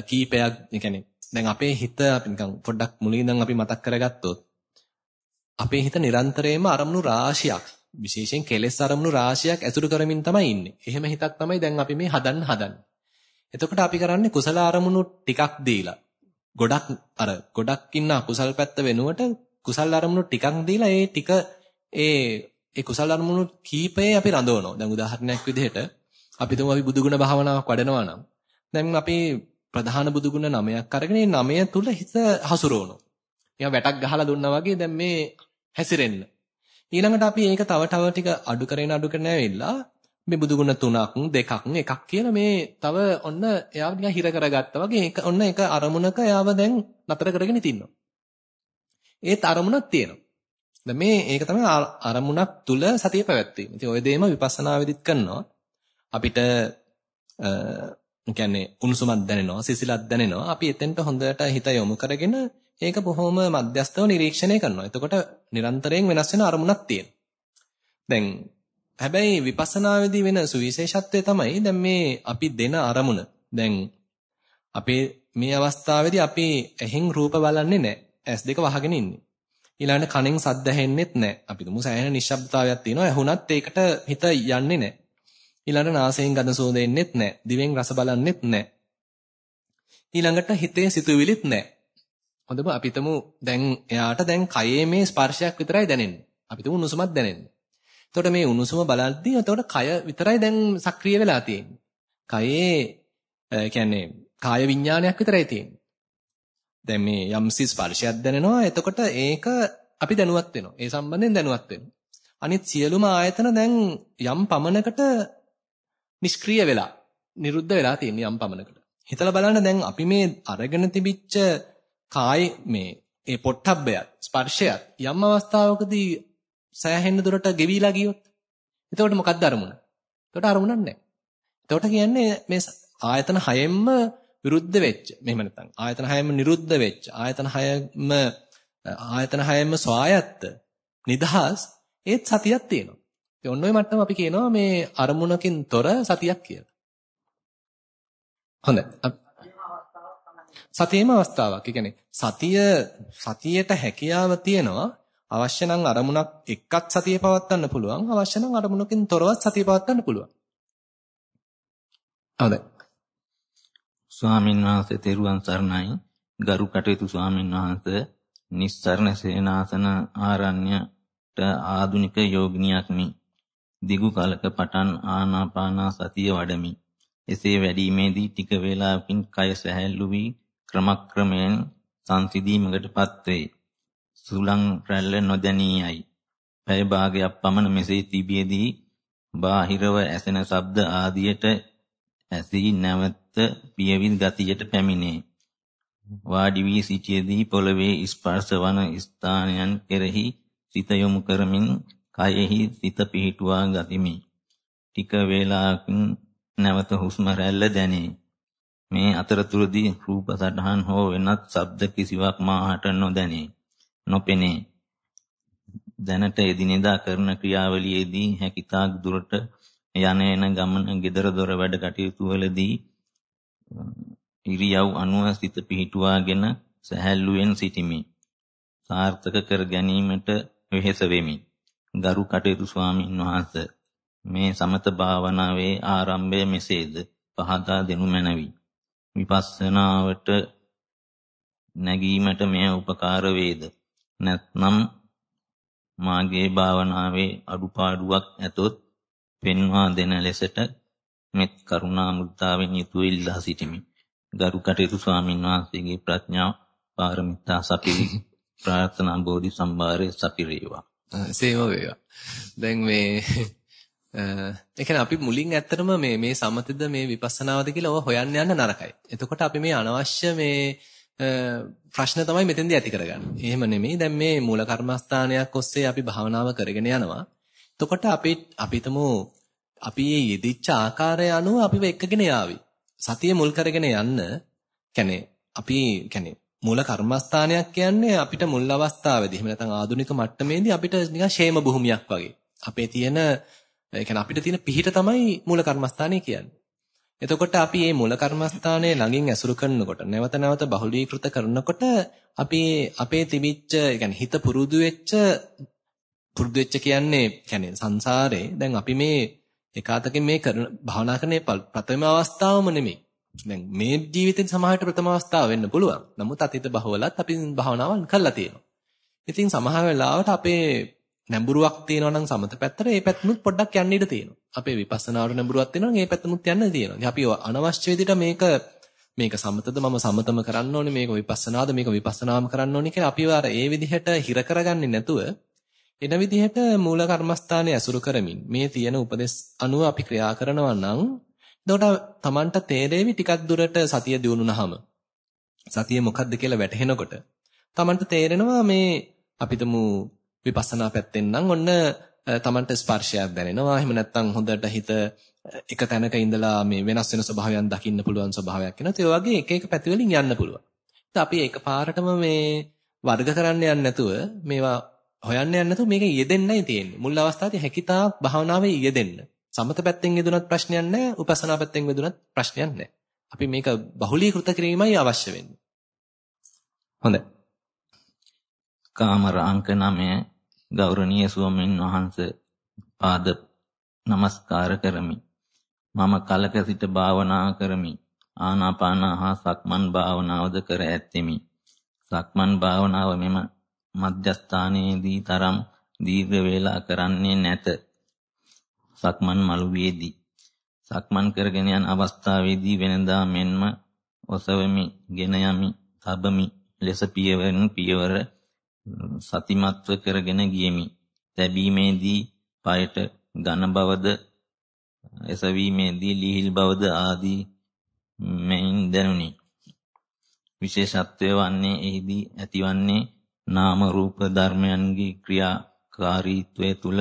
කීපයක් يعني දැන් අපේ හිත අපි නිකන් පොඩ්ඩක් මුලින් ඉඳන් අපි මතක් කරගත්තොත් අපේ හිත නිරන්තරයෙන්ම අරමුණු රාශියක් විශේෂයෙන් කෙලෙස් අරමුණු රාශියක් ඇසුරු කරමින් තමයි ඉන්නේ. එහෙම හිතක් තමයි දැන් අපි මේ හදන්න හදන්නේ. එතකොට අපි කරන්නේ කුසල අරමුණු ටිකක් දීලා ගොඩක් අර ගොඩක් ඉන්න අකුසල් පැත්ත වෙනුවට කුසල් අරමුණු ටිකක් දීලා ඒ ටික ඒ ඒ කුසල් අරමුණු කීපේ අපි රඳවනවා. දැන් උදාහරණයක් විදිහට අපි තුමු අපි බුදුගුණ භාවනාවක් වඩනවා නම් දැන් අපි ප්‍රධාන බුදුගුණ නමයක් අරගෙන මේ නමය තුල හිත හසුරවනවා. නිකන් වැටක් ගහලා දුන්නා වගේ දැන් මේ හැසිරෙන්න. ඊළඟට අපි ඒක තව තව ටික අඩු කරගෙන අඩු කරගෙන ඇවිල්ලා මේ බුදුගුණ තුනක් දෙකක් එකක් කියලා මේ තව ඔන්න එයාව නිකන් හිර කරගත්තා වගේ ඒක ඔන්න එක අරමුණක එයාව දැන් නතර කරගෙන තින්නවා. ඒත් අරමුණක් තියෙනවා. දැන් මේ ඒක තමයි අරමුණක් තුල සතිය පැවැත්වීම. ඉතින් ওই දෙයම විපස්සනා වෙදිත් කරනවා. අපිට කියන්නේ උණුසුමක් දැනෙනවා, සිසිලක් දැනෙනවා. අපි එතෙන්ට හොඳට හිත යොමු කරගෙන ඒක බොහොම මධ්‍යස්තව නිරීක්ෂණය කරනවා. එතකොට නිරන්තරයෙන් වෙනස් වෙන අරමුණක් තියෙනවා. දැන් හැබැයි විපස්සනාවේදී වෙන සුවිශේෂත්වය තමයි දැන් මේ අපි දෙන අරමුණ. දැන් අපේ මේ අවස්ථාවේදී අපි ඇහෙන් රූප බලන්නේ නැහැ. ඇස් දෙක වහගෙන ඉන්නේ. ඊළඟට කනෙන් සද්ද ඇහෙන්නෙත් නැහැ. අපි තුමු සෑහෙන නිශ්ශබ්දතාවයක් තියෙනවා. ඇහුණත් ඒකට හිත යන්නේ නැහැ. ඊළඟට නාසයෙන් ගඳ සුවඳ එන්නෙත් නැහැ. දිවෙන් රස බලන්නෙත් නැහැ. ඊළඟට හිතේ සිතුවිලිත් නැහැ. හොඳම අපි තුමු දැන් එයාට දැන් කයේ මේ ස්පර්ශයක් විතරයි දැනෙන්නේ. අපි තුමු උණුසුමක් දැනෙන්නේ. එතකොට මේ උණුසුම බලද්දී එතකොට කය විතරයි දැන් සක්‍රිය වෙලා තියෙන්නේ. කයේ කියන්නේ කාය විඥානයක් විතරයි තියෙන්නේ. දැන් මේ යම්සි ස්පර්ශයක් දැනෙනවා. එතකොට ඒක අපි දැනුවත් වෙනවා. ඒ සම්බන්ධයෙන් දැනුවත් වෙනවා. අනිත් සියලුම ආයතන දැන් යම් පමණකට නිෂ්ක්‍රීය වෙලා, නිරුද්ධ වෙලා තියෙන යම් පමණකට. හිතලා බලන්න දැන් අපි මේ අරගෙන තිබිච්ච කාය මේ ඒ පොට්ටබ්බයත් ස්පර්ශයත් යම් අවස්ථාවකදී සෑහෙන දුරට ගෙවිලා ගියොත් එතකොට මොකක්ද අරමුණ? එතකොට අරමුණක් නැහැ. එතකොට කියන්නේ මේ ආයතන හයෙන්ම විරුද්ධ වෙච්ච. මෙහෙම නැත්නම් ආයතන හයෙන්ම නිරුද්ධ වෙච්ච. ආයතන හයෙන්ම ආයතන හයෙන්ම ස්වායත්ත නිදහස් ඒත් සතියක් තියෙනවා. ඉතින් ඔන්න ඔය මට්ටම අපි කියනවා මේ අරමුණකින් තොර සතියක් කියලා. හොඳයි. සතියේම අවස්ථාවක්. ඒ කියන්නේ සතිය සතියට හැකියාව තියෙනවා. අවශ්‍ය නම් අරමුණක් එක්කත් සතිය පවත්වන්න පුළුවන්. අවශ්‍ය නම් අරමුණකින් තොරවත් සතිය පවත්වන්න පුළුවන්. හොඳයි. ස්වාමින් වහන්සේ තෙරුවන් සරණයි. ගරු කටයුතු ස්වාමින් වහන්සේ නිස්සරණ සේනාසන ආරණ්‍යට ආදුනික යෝගිනියක්මි. දිගු කලක පටන් ආනාපාන සතිය වඩමි. එසේ වැඩිීමේදී ටික වේලාවකින් කය සැහැල්ලු වී ක්‍රමක්‍රමයෙන් සංසිඳීමකටපත් වේ. සුලං රැල්ල නොදැනියයි. පැය භාගයක් පමණ මෙසේ තිබියදී බාහිරව ඇසෙන ශබ්ද ආදියට ඇසී නැවත පියවින් ගතියට පැමිණේ. වාඩි වී සිටියේදී පොළවේ ස්පර්ශ වන ස්ථානයන් කෙරෙහි සිත යොමු කරමින් කයෙහි සිත පිහිටුවා ගතිමි. ටික වේලාවකින් නැවත හුස්ම රැල්ල දැනේ. මේ අතරතුරදී රූප සටහන් හෝ වෙනත් ශබ්ද කිසිවක් මාහට නොදැනේ. නොපෙනේ. දැනට එදිනෙදා කරන ක්‍රියාවලියේදී හැකිතාක් දුරට යන එන ගමන gedara dora වැඩ කටයුතු වලදී ඉරියව් අනුව සිත පිහිටුවාගෙන සැහැල්ලුවෙන් සිටිමි. සාර්ථක කර ගැනීමට වෙහෙස වෙමි. ගරු කටයුතු ස්වාමින් වහන්සේ මේ සමත භාවනාවේ ආරම්භය මෙසේද පහදා දෙනු මැනවි. විපස්සනාවට නැගීමට මෙය උපකාර වේද? නැත්නම් මාගේ භාවනාවේ අඩුපාඩුවක් ඇතොත් පෙන්වා දෙන ලෙසට මෙත් කරුණා මුද්දාවෙන් යුතුව ඉල්ලා සිටිමි. ගරු කටයුතු ස්වාමින් වහන්සේගේ ප්‍රඥා පාරමිතා සපිරි ප්‍රාර්ථනා බෝධි සම්භාරයේ සපිරේවා. සේම වේවා. දැන් මේ ඒ කියන්නේ අපි මුලින් ඇත්තටම මේ මේ සමතද මේ විපස්සනාවද කියලා ඔය හොයන්න යන්න නරකයි. එතකොට අපි මේ අනවශ්‍ය මේ ප්‍රශ්න තමයි මෙතෙන්දී ඇති කරගන්නේ. එහෙම නෙමෙයි. දැන් මේ මූල කර්මස්ථානයක් ඔස්සේ අපි භාවනාව කරගෙන යනවා. එතකොට අපි අපිටම අපි මේ යෙදිච්ච ආකාරය අනුව අපිව එක්කගෙන යාවි. සතිය මුල් කරගෙන යන්න කියන්නේ අපි කියන්නේ මූල කර්මස්ථානයක් කියන්නේ අපිට මුල් අවස්ථාවේදී එහෙම නැත්නම් ආදුනික මට්ටමේදී අපිට නිකන් ෂේම භූමියක් වගේ. අපේ තියෙන ඒ කියන්නේ අපිට තියෙන පිහිට තමයි මූල කර්මස්ථානය කියන්නේ. එතකොට අපි මේ මූල කර්මස්ථානයේ ළඟින් ඇසුරු කරනකොට නැවත නැවත බහුලීකృత කරනකොට අපි අපේ තිබිච්ච يعني හිත පුරුදු වෙච්ච පුරුදු වෙච්ච කියන්නේ يعني සංසාරේ දැන් අපි මේ එකාතකින් මේ කරන භවනා කරන ප්‍රථම අවස්ථාවම නෙමෙයි දැන් මේ ජීවිතේ සමාහයට ප්‍රථම අවස්ථාව වෙන්න පුළුවන්. නමුත් අතීත බහවලත් අපි භාවනාවන් කරලා තියෙනවා. ඉතින් සමහර වෙලාවට අපේ නැඹුරුවක් තියෙනවා නම් සමත පැත්තට ඒ පැත්තනුත් පොඩ්ඩක් යන්න ඉඩ තියෙනවා. අපේ විපස්සනාවට නැඹුරුවක් තියෙනවා නම් ඒ පැත්තනුත් යන්න තියෙනවා. ඉතින් අපි අනවශ්‍ය විදිහට මේක මේක සමතද මම සමතම කරන්න ඕනේ මේක විපස්සනාද මේක විපස්සනාම කරන්න ඕනේ කියලා අපිව අර ඒ විදිහට හිර කරගන්නේ නැතුව එන විදිහට මූල කර්මස්ථානයේ ඇසුරු කරමින් මේ තියෙන උපදෙස් අනුව අපි ක්‍රියා කරනවා නම් එතකොට Tamanට තේරෙවි ටිකක් දුරට සතිය දියුණුනහම සතිය මොකක්ද කියලා වැටහෙනකොට Tamanට තේරෙනවා මේ අපිටම විපස්සනා පැත්තෙන් නම් ඔන්න Tamanට ස්පර්ශයක් දැනෙනවා එහෙම නැත්නම් හොඳට හිත එක තැනක ඉඳලා මේ වෙනස් වෙන ස්වභාවයන් දකින්න පුළුවන් ස්වභාවයක් වෙනවා. ඒ වගේ එක එක පැති වලින් යන්න පුළුවන්. ඉතින් අපි එකපාරටම මේ වර්ග කරන්න යන්නේ නැතුව මේවා හොයන්න යන්නේ නැතුව මේක යෙදෙන්නයි තියෙන්නේ. මුල් අවස්ථාවේ හැකිතාක් භාවනාවේ යෙදෙන්න. සමත පැත්තෙන් යෙදුනත් ප්‍රශ්නයක් නැහැ. උපසනා පැත්තෙන් යෙදුනත් ප්‍රශ්නයක් නැහැ. අපි මේක බහුලීකృత කිරීමයි අවශ්‍ය වෙන්නේ. හොඳයි. කාමර අංක 9 ගෞරවනීය ස්වාමීන් වහන්සේ පාද නමස්කාර කරමි. මම කලක සිට භාවනා කරමි. ආනාපාන හා සක්මන් භාවනාවද කර ඇත්තෙමි. සක්මන් භාවනාව මෙම මධ්‍යස්ථානයේදී තරම් දීර්ඝ වේලා කරන්නේ නැත. සක්මන් මළුවේදී සක්මන් කරගෙන යන අවස්ථාවේදී වෙනදා මෙන්ම ඔසවමි, ගෙන යමි, තබමි ලෙස පියවරෙන් පියවර සතිමත්ව කරගෙන ගියමි. තැබීමේදී পায়ට ඝන බවද එසවීමේදී ලිහිල් බවද ආදී මෙයින් දැනුනි. විශේෂත්වය වන්නේ එහිදී ඇතිවන්නේ නාම රූප ධර්මයන්ගේ ක්‍රියාකාරීත්වය තුල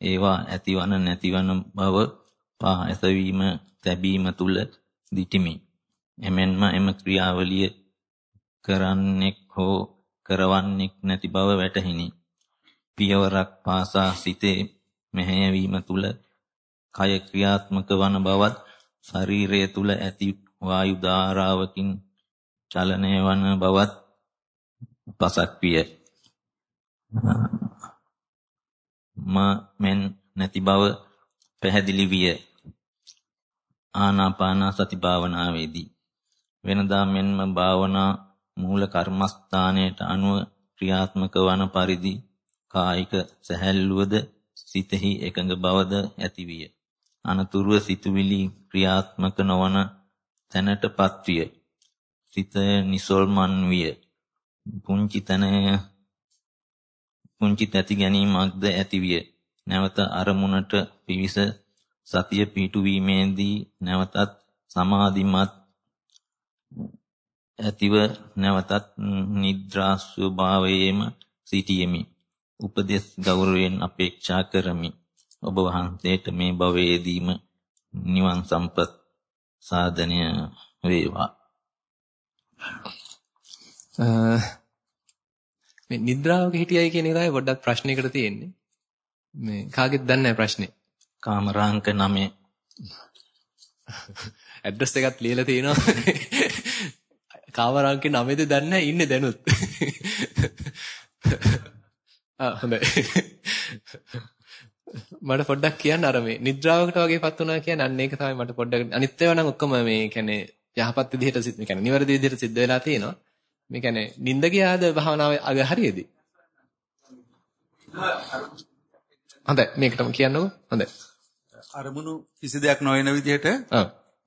ඒවා ඇතිවන නැතිවන බව පහ ඇසවීම තැබීම තුල දිටිමි. එමෙන්ම එම ක්‍රියාවලිය කරන්නෙක් හෝ කරවන්නෙක් නැති බව වැටහිනි. පියවරක් පාසා සිතේ මෙහෙයවීම තුල කය ක්‍රියාත්මක වන බවත් ශරීරය තුල ඇති වායු ධාරාවකින් චලනය වන බවත් පසක් විය. මෙන් නැති බව පැහැදිලි විය. ආනාපාන සති භාවනාවේදී වෙනදා මෙන්ම භාවනා මූල කර්මස්ථානයට අනුව ක්‍රියාත්මක වන පරිදි කායික සැහැල්ලුවද සිතෙහි එකඟ බවද ඇතිවිය. අනතුරුව සිතුවිලි ක්‍රියාත්මක නොවන තැනටපත් විය. සිත නිසල්මන් විය. පුංචි තන පුංචි තැති ගැනීමක්ද ඇතිවිය. නැවත අරමුණට පිවිස සතිය පිටුවීමේදී නැවතත් සමාධිමත් ඇතිව නැවතත් නිද්‍රා ස්වභාවයේම සිටියෙමි. උපදෙස් ගෞරවයෙන් අපේක්ෂා කරමි. ඔබ වහන්සේට මේ භවයේදීම නිවන් සම්පත් සාධනය වේවා. මේ නිද්‍රාවක හිටියයි කියන එකයි පොඩ්ඩක් ප්‍රශ්නයකට තියෙන්නේ. මේ කාගෙත් දන්නේ නැහැ ප්‍රශ්නේ. කාමරාංක 9 ඇඩ්‍රස් එකත් ලියලා තියෙනවා. කාමරාංක 9ද දන්නේ නැහැ ඉන්නේ දැනුත්. ආ හොඳයි. මට පොඩ්ඩක් කියන්න අර මේ නිද්‍රාවකට වගේපත් වුණා කියන්නේ අන්න ඒක තමයි මට පොඩ්ඩක් අනිත් ඒවා නම් ඔක්කොම මේ කියන්නේ යහපත් විදිහට සිද්ධ කියන්නේ නිවැරදි විදිහට සිද්ධ වෙලා තියෙනවා. මේ කියන්නේ නිින්ද ගියාද භාවනාවේ අග හරියේදී? හොඳයි මේකටම කියන්නකෝ. හොඳයි. අරමුණු කිසි දෙයක් නොවන විදිහට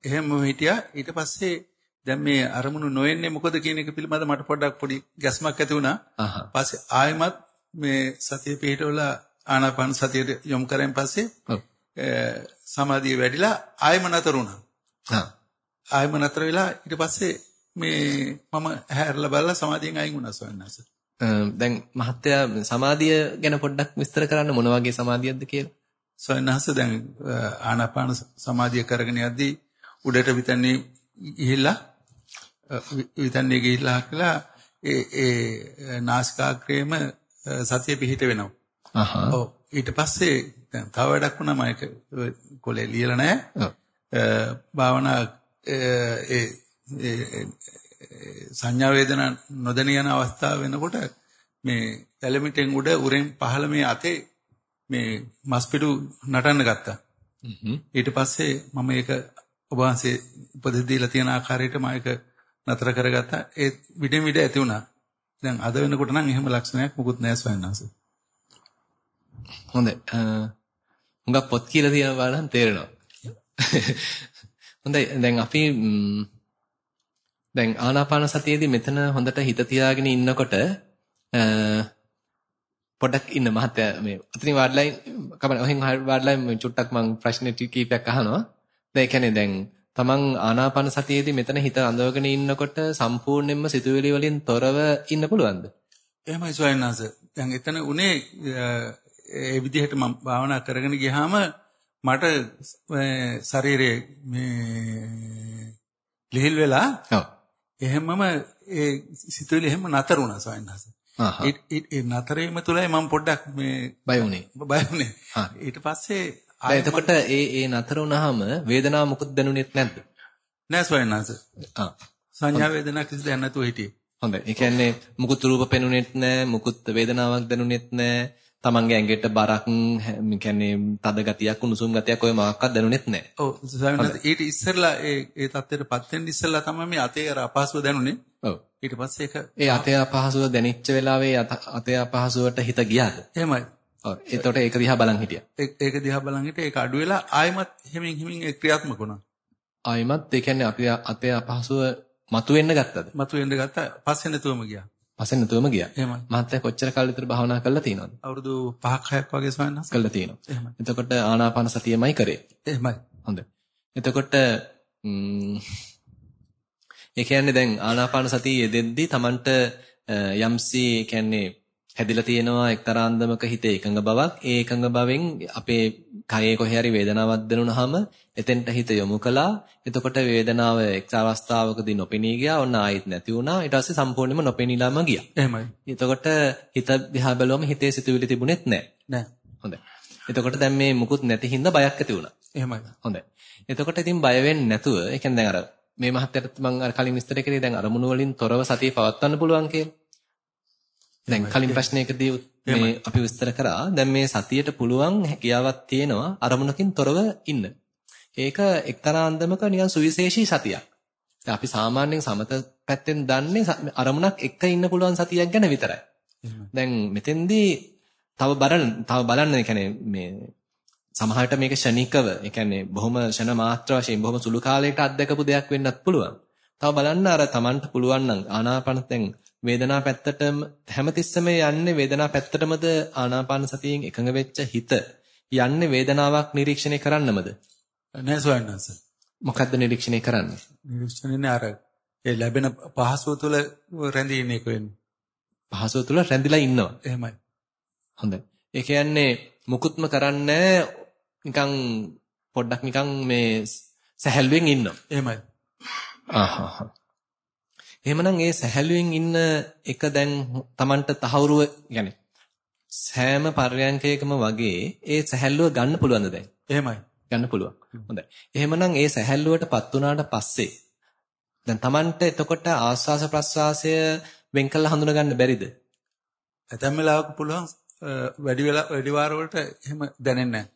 එහෙම හිටියා ඊට පස්සේ දැන් මේ අරමුණු නොවෙන්නේ මොකද කියන එක පිළිබඳව මට පොඩ්ඩක් පොඩි ගැස්මක් ඇති වුණා. පස්සේ ආයෙමත් මේ සතිය පිටවල ආනාපාන සතියට යොමු කරෙන් පස්සේ සමාධිය වැඩිලා ආයෙම නතර වුණා. ආයෙම නතර වෙලා ඊට පස්සේ මේ මම හැරලා බලලා සමාධියෙන් අයින් වුණා ස්වාමීන් දැන් මහත්තයා සමාධිය ගැන පොඩ්ඩක් විස්තර කරන්න මොන වගේ සමාධියක්ද කියලා. ස්වාමීන් දැන් ආනාපාන සමාධිය කරගෙන යද්දී උඩට විතන්නේ ගිහිල්ලා විතන්නේ ගිහිල්ලා කියලා ඒ ඒ නාසිකාග්‍රේම සතිය පිහිට වෙනවා. අහහ. ඔව් ඊට පස්සේ දැන් තව වැඩක් වුණා මම කොලේ ලියලා නැහැ. භාවනා ඒ සංඥා වේදනා නොදැන යන අවස්ථාව වෙනකොට මේ පැලමිටෙන් උඩ උරෙන් පහළ මේ අතේ මේ මස් පිටු නටන්න ගත්තා. ඊට පස්සේ මම ඒක ඔබ වහන්සේ උපදෙස් දීලා තියෙන ආකාරයට මම ඒක නතර කරගත්තා. ඒ විඩෙන් විඩ ඇති වුණා. දැන් අද වෙනකොට නම් එහෙම ලක්ෂණයක් මුකුත් නැහැ ස්වයන්නාස. හොඳයි. හුඟක් පොත් කියලා තියෙන බලන් තේරෙනවා. හොඳයි. දැන් අපි දැන් ආනාපාන සතියේදී මෙතන හොඳට හිත තියාගෙන ඉන්නකොට පොඩ්ඩක් ඉන්න මහත්තයා මේ අතනින් වාඩ්ලයින් කමන ඔහෙන් වාඩ්ලයින් චුට්ටක් මම ප්‍රශ්න කීපයක් අහනවා. දැන් ඒ කියන්නේ දැන් තමන් ආනාපාන සතියේදී මෙතන හිත අඳවගෙන ඉන්නකොට සම්පූර්ණයෙන්ම සිතුවිලි වලින් තොරව ඉන්න පුළුවන්ද? එහෙමයි සොයන්නාස. දැන් එතන උනේ ඒ විදිහට මම භාවනා කරගෙන ගියාම මට ශරීරයේ මේ ලිහිල් වෙලා එහෙමම ඒ සිතුවිලි එහෙම නතර වුණා සොයන්නාස. ඒ නතරේම තුලයි මම පොඩ්ඩක් මේ බය වුණේ. බය වුණේ. ඊට පස්සේ ආයෙ එතකොට ඒ ඒ නතර වුණාම වේදනාව මොකද දැනුනේත් නැද්ද? නෑ ස්වයන්නාස. ආ. සංඥා වේදනා කිසි දෙයක් නැතුව හිටියේ. හොඳයි. ඒ කියන්නේ මුකුත් රූප පෙනුනේත් නෑ, මුකුත් වේදනාවක් දැනුනේත් නෑ. තමන්ගේ ඇඟට බරක් කියන්නේ තද ගතියක් උණුසුම් ගතියක් ඔය මොකක්වත් දැනුනේත් නෑ. ඔව් ස්වාමීන් ඊට ඉස්සෙල්ලා ඒ ඒ தත්ත්වයටපත් වෙන්න ඉස්සෙල්ලා තමයි මේ අතේ අර අපහසුව දැනුනේ. ඔව්. ඊට පස්සේ ඒක ඒ අතේ අපහසුව දැනෙච්ච වෙලාවේ අතේ අපහසුවට හිත ගියාද? එහෙමයි. ඔව්. එතකොට ඒක දිහා බලන් හිටියා. ඒක දිහා බලන් හිටියා ඒක අඩු වෙලා ආයෙමත් හිමින් හිමින් ඒ ක්‍රියාත්මක වුණා. ආයෙමත් ඒ කියන්නේ අපි අතේ අපහසුව මතුවෙන්න ගත්තද? මතුවෙන්න ගත්තා. පස්සේ නැතුවම ගියා. පස්සේ නැතුවම ගියා. එහෙමයි. මහත්තයා කොච්චර කාල විතර භාවනා කරලා තියෙනවද? අවුරුදු 5ක් 6ක් වගේ ස්වාමීන් වහන්සේ. කරලා තියෙනවා. එතකොට ආනාපාන සතියමයි කරේ. එහෙමයි. හොඳයි. එතකොට ඒ කියන්නේ දැන් ආනාපාන සතිය යෙදෙද්දී Tamanට යම්සි කියන්නේ හැදිලා තියෙනවා එක්තරා අන්දමක හිතේ එකඟ බවක්. ඒ එකඟ බවෙන් අපේ කයේ කොහේ හරි වේදනාවක් දැනුණාම එතෙන්ට හිත යොමු කළා. එතකොට වේදනාව එක් අවස්ථාවකදී නොපෙනී ගියා. ඔන්න ආයෙත් නැති වුණා. ඊට පස්සේ සම්පූර්ණයෙන්ම නොපෙනීලාම ගියා. එහෙමයි. එතකොට හිත දිහා බැලුවම හිතේ සිතුවිලි තිබුණෙත් නැහැ නෑ. හොඳයි. එතකොට දැන් මේ මුකුත් නැති හින්දා බයක් ඇති වුණා. එහෙමයි. හොඳයි. එතකොට ඉතින් බය වෙන්නේ නැතුව ඒ කියන්නේ දැන් අර මේ මහත්තයාට මම අර කලින් විස්තර කරේ දැන් අරමුණු වලින් තොරව සතිය පවත්වන්න පුළුවන් කියලා දැන් කලින් ප්‍රශ්නයකදී මේ අපි විස්තර කරා දැන් මේ සතියට පුළුවන් හැකියාවක් තියෙනවා අරමුණකින් තොරව ඉන්න. ඒක එක්තරා අන්දමක නිකන් සුවිශේෂී සතියක්. දැන් අපි සාමාන්‍යයෙන් සමත පැත්තෙන් දන්නේ අරමුණක් එක්ක ඉන්න පුළුවන් සතියක් ගැන විතරයි. දැන් මෙතෙන්දී තව බලන්න තව බලන්න يعني මේ සමහරට මේක ෂණිකව, ඒ කියන්නේ බොහොම ෂණ මාත්‍ර වශයෙන් බොහොම සුළු කාලයකට අත්දකපු දෙයක් වෙන්නත් පුළුවන්. තව බලන්න අර Tamanට පුළුවන් නම් ආනාපානතෙන් වේදනා පැත්තටම හැමතිස්සෙම යන්නේ වේදනා පැත්තටමද? ආනාපාන සතියෙන් එකඟ වෙච්ච හිත යන්නේ වේදනාවක් නිරීක්ෂණය කරන්නමද? නෑ සොයන්නස මොකද්ද නිරීක්ෂණය කරන්නේ? නිරීක්ෂණයනේ අර ඒ ලැබෙන පහසුව තුළ රැඳී ඉන්න එක වෙන්නේ පහසුව තුළ රැඳිලා ඉන්නවා. එහෙමයි. හොඳයි. ඒ කියන්නේ මුකුත්ම කරන්නේ නිකන් පොඩ්ඩක් නිකන් මේ සැහැල්ලුවෙන් ඉන්නවා. එහෙමයි. ආහා එහෙමනම් ඒ සැහැල්ලුවෙන් ඉන්න එක දැන් Tamanට තහවුරුව يعني සෑම පර්යංකයකම වගේ ඒ සැහැල්ලුව ගන්න පුළුවන්ද දැන්? එහෙමයි. ගන්න පුළුවන්. හොඳයි. එහෙමනම් ඒ සැහැල්ලුවටපත් වුණාට පස්සේ දැන් Tamanට එතකොට ආස්වාස ප්‍රස්වාසය වෙන් කළා හඳුනා ගන්න බැරිද? ඇතැම් වෙලාවක පුළුවන් වැඩි වෙලා වැඩි වාර වලට එහෙම දැනෙන්නේ නැහැ.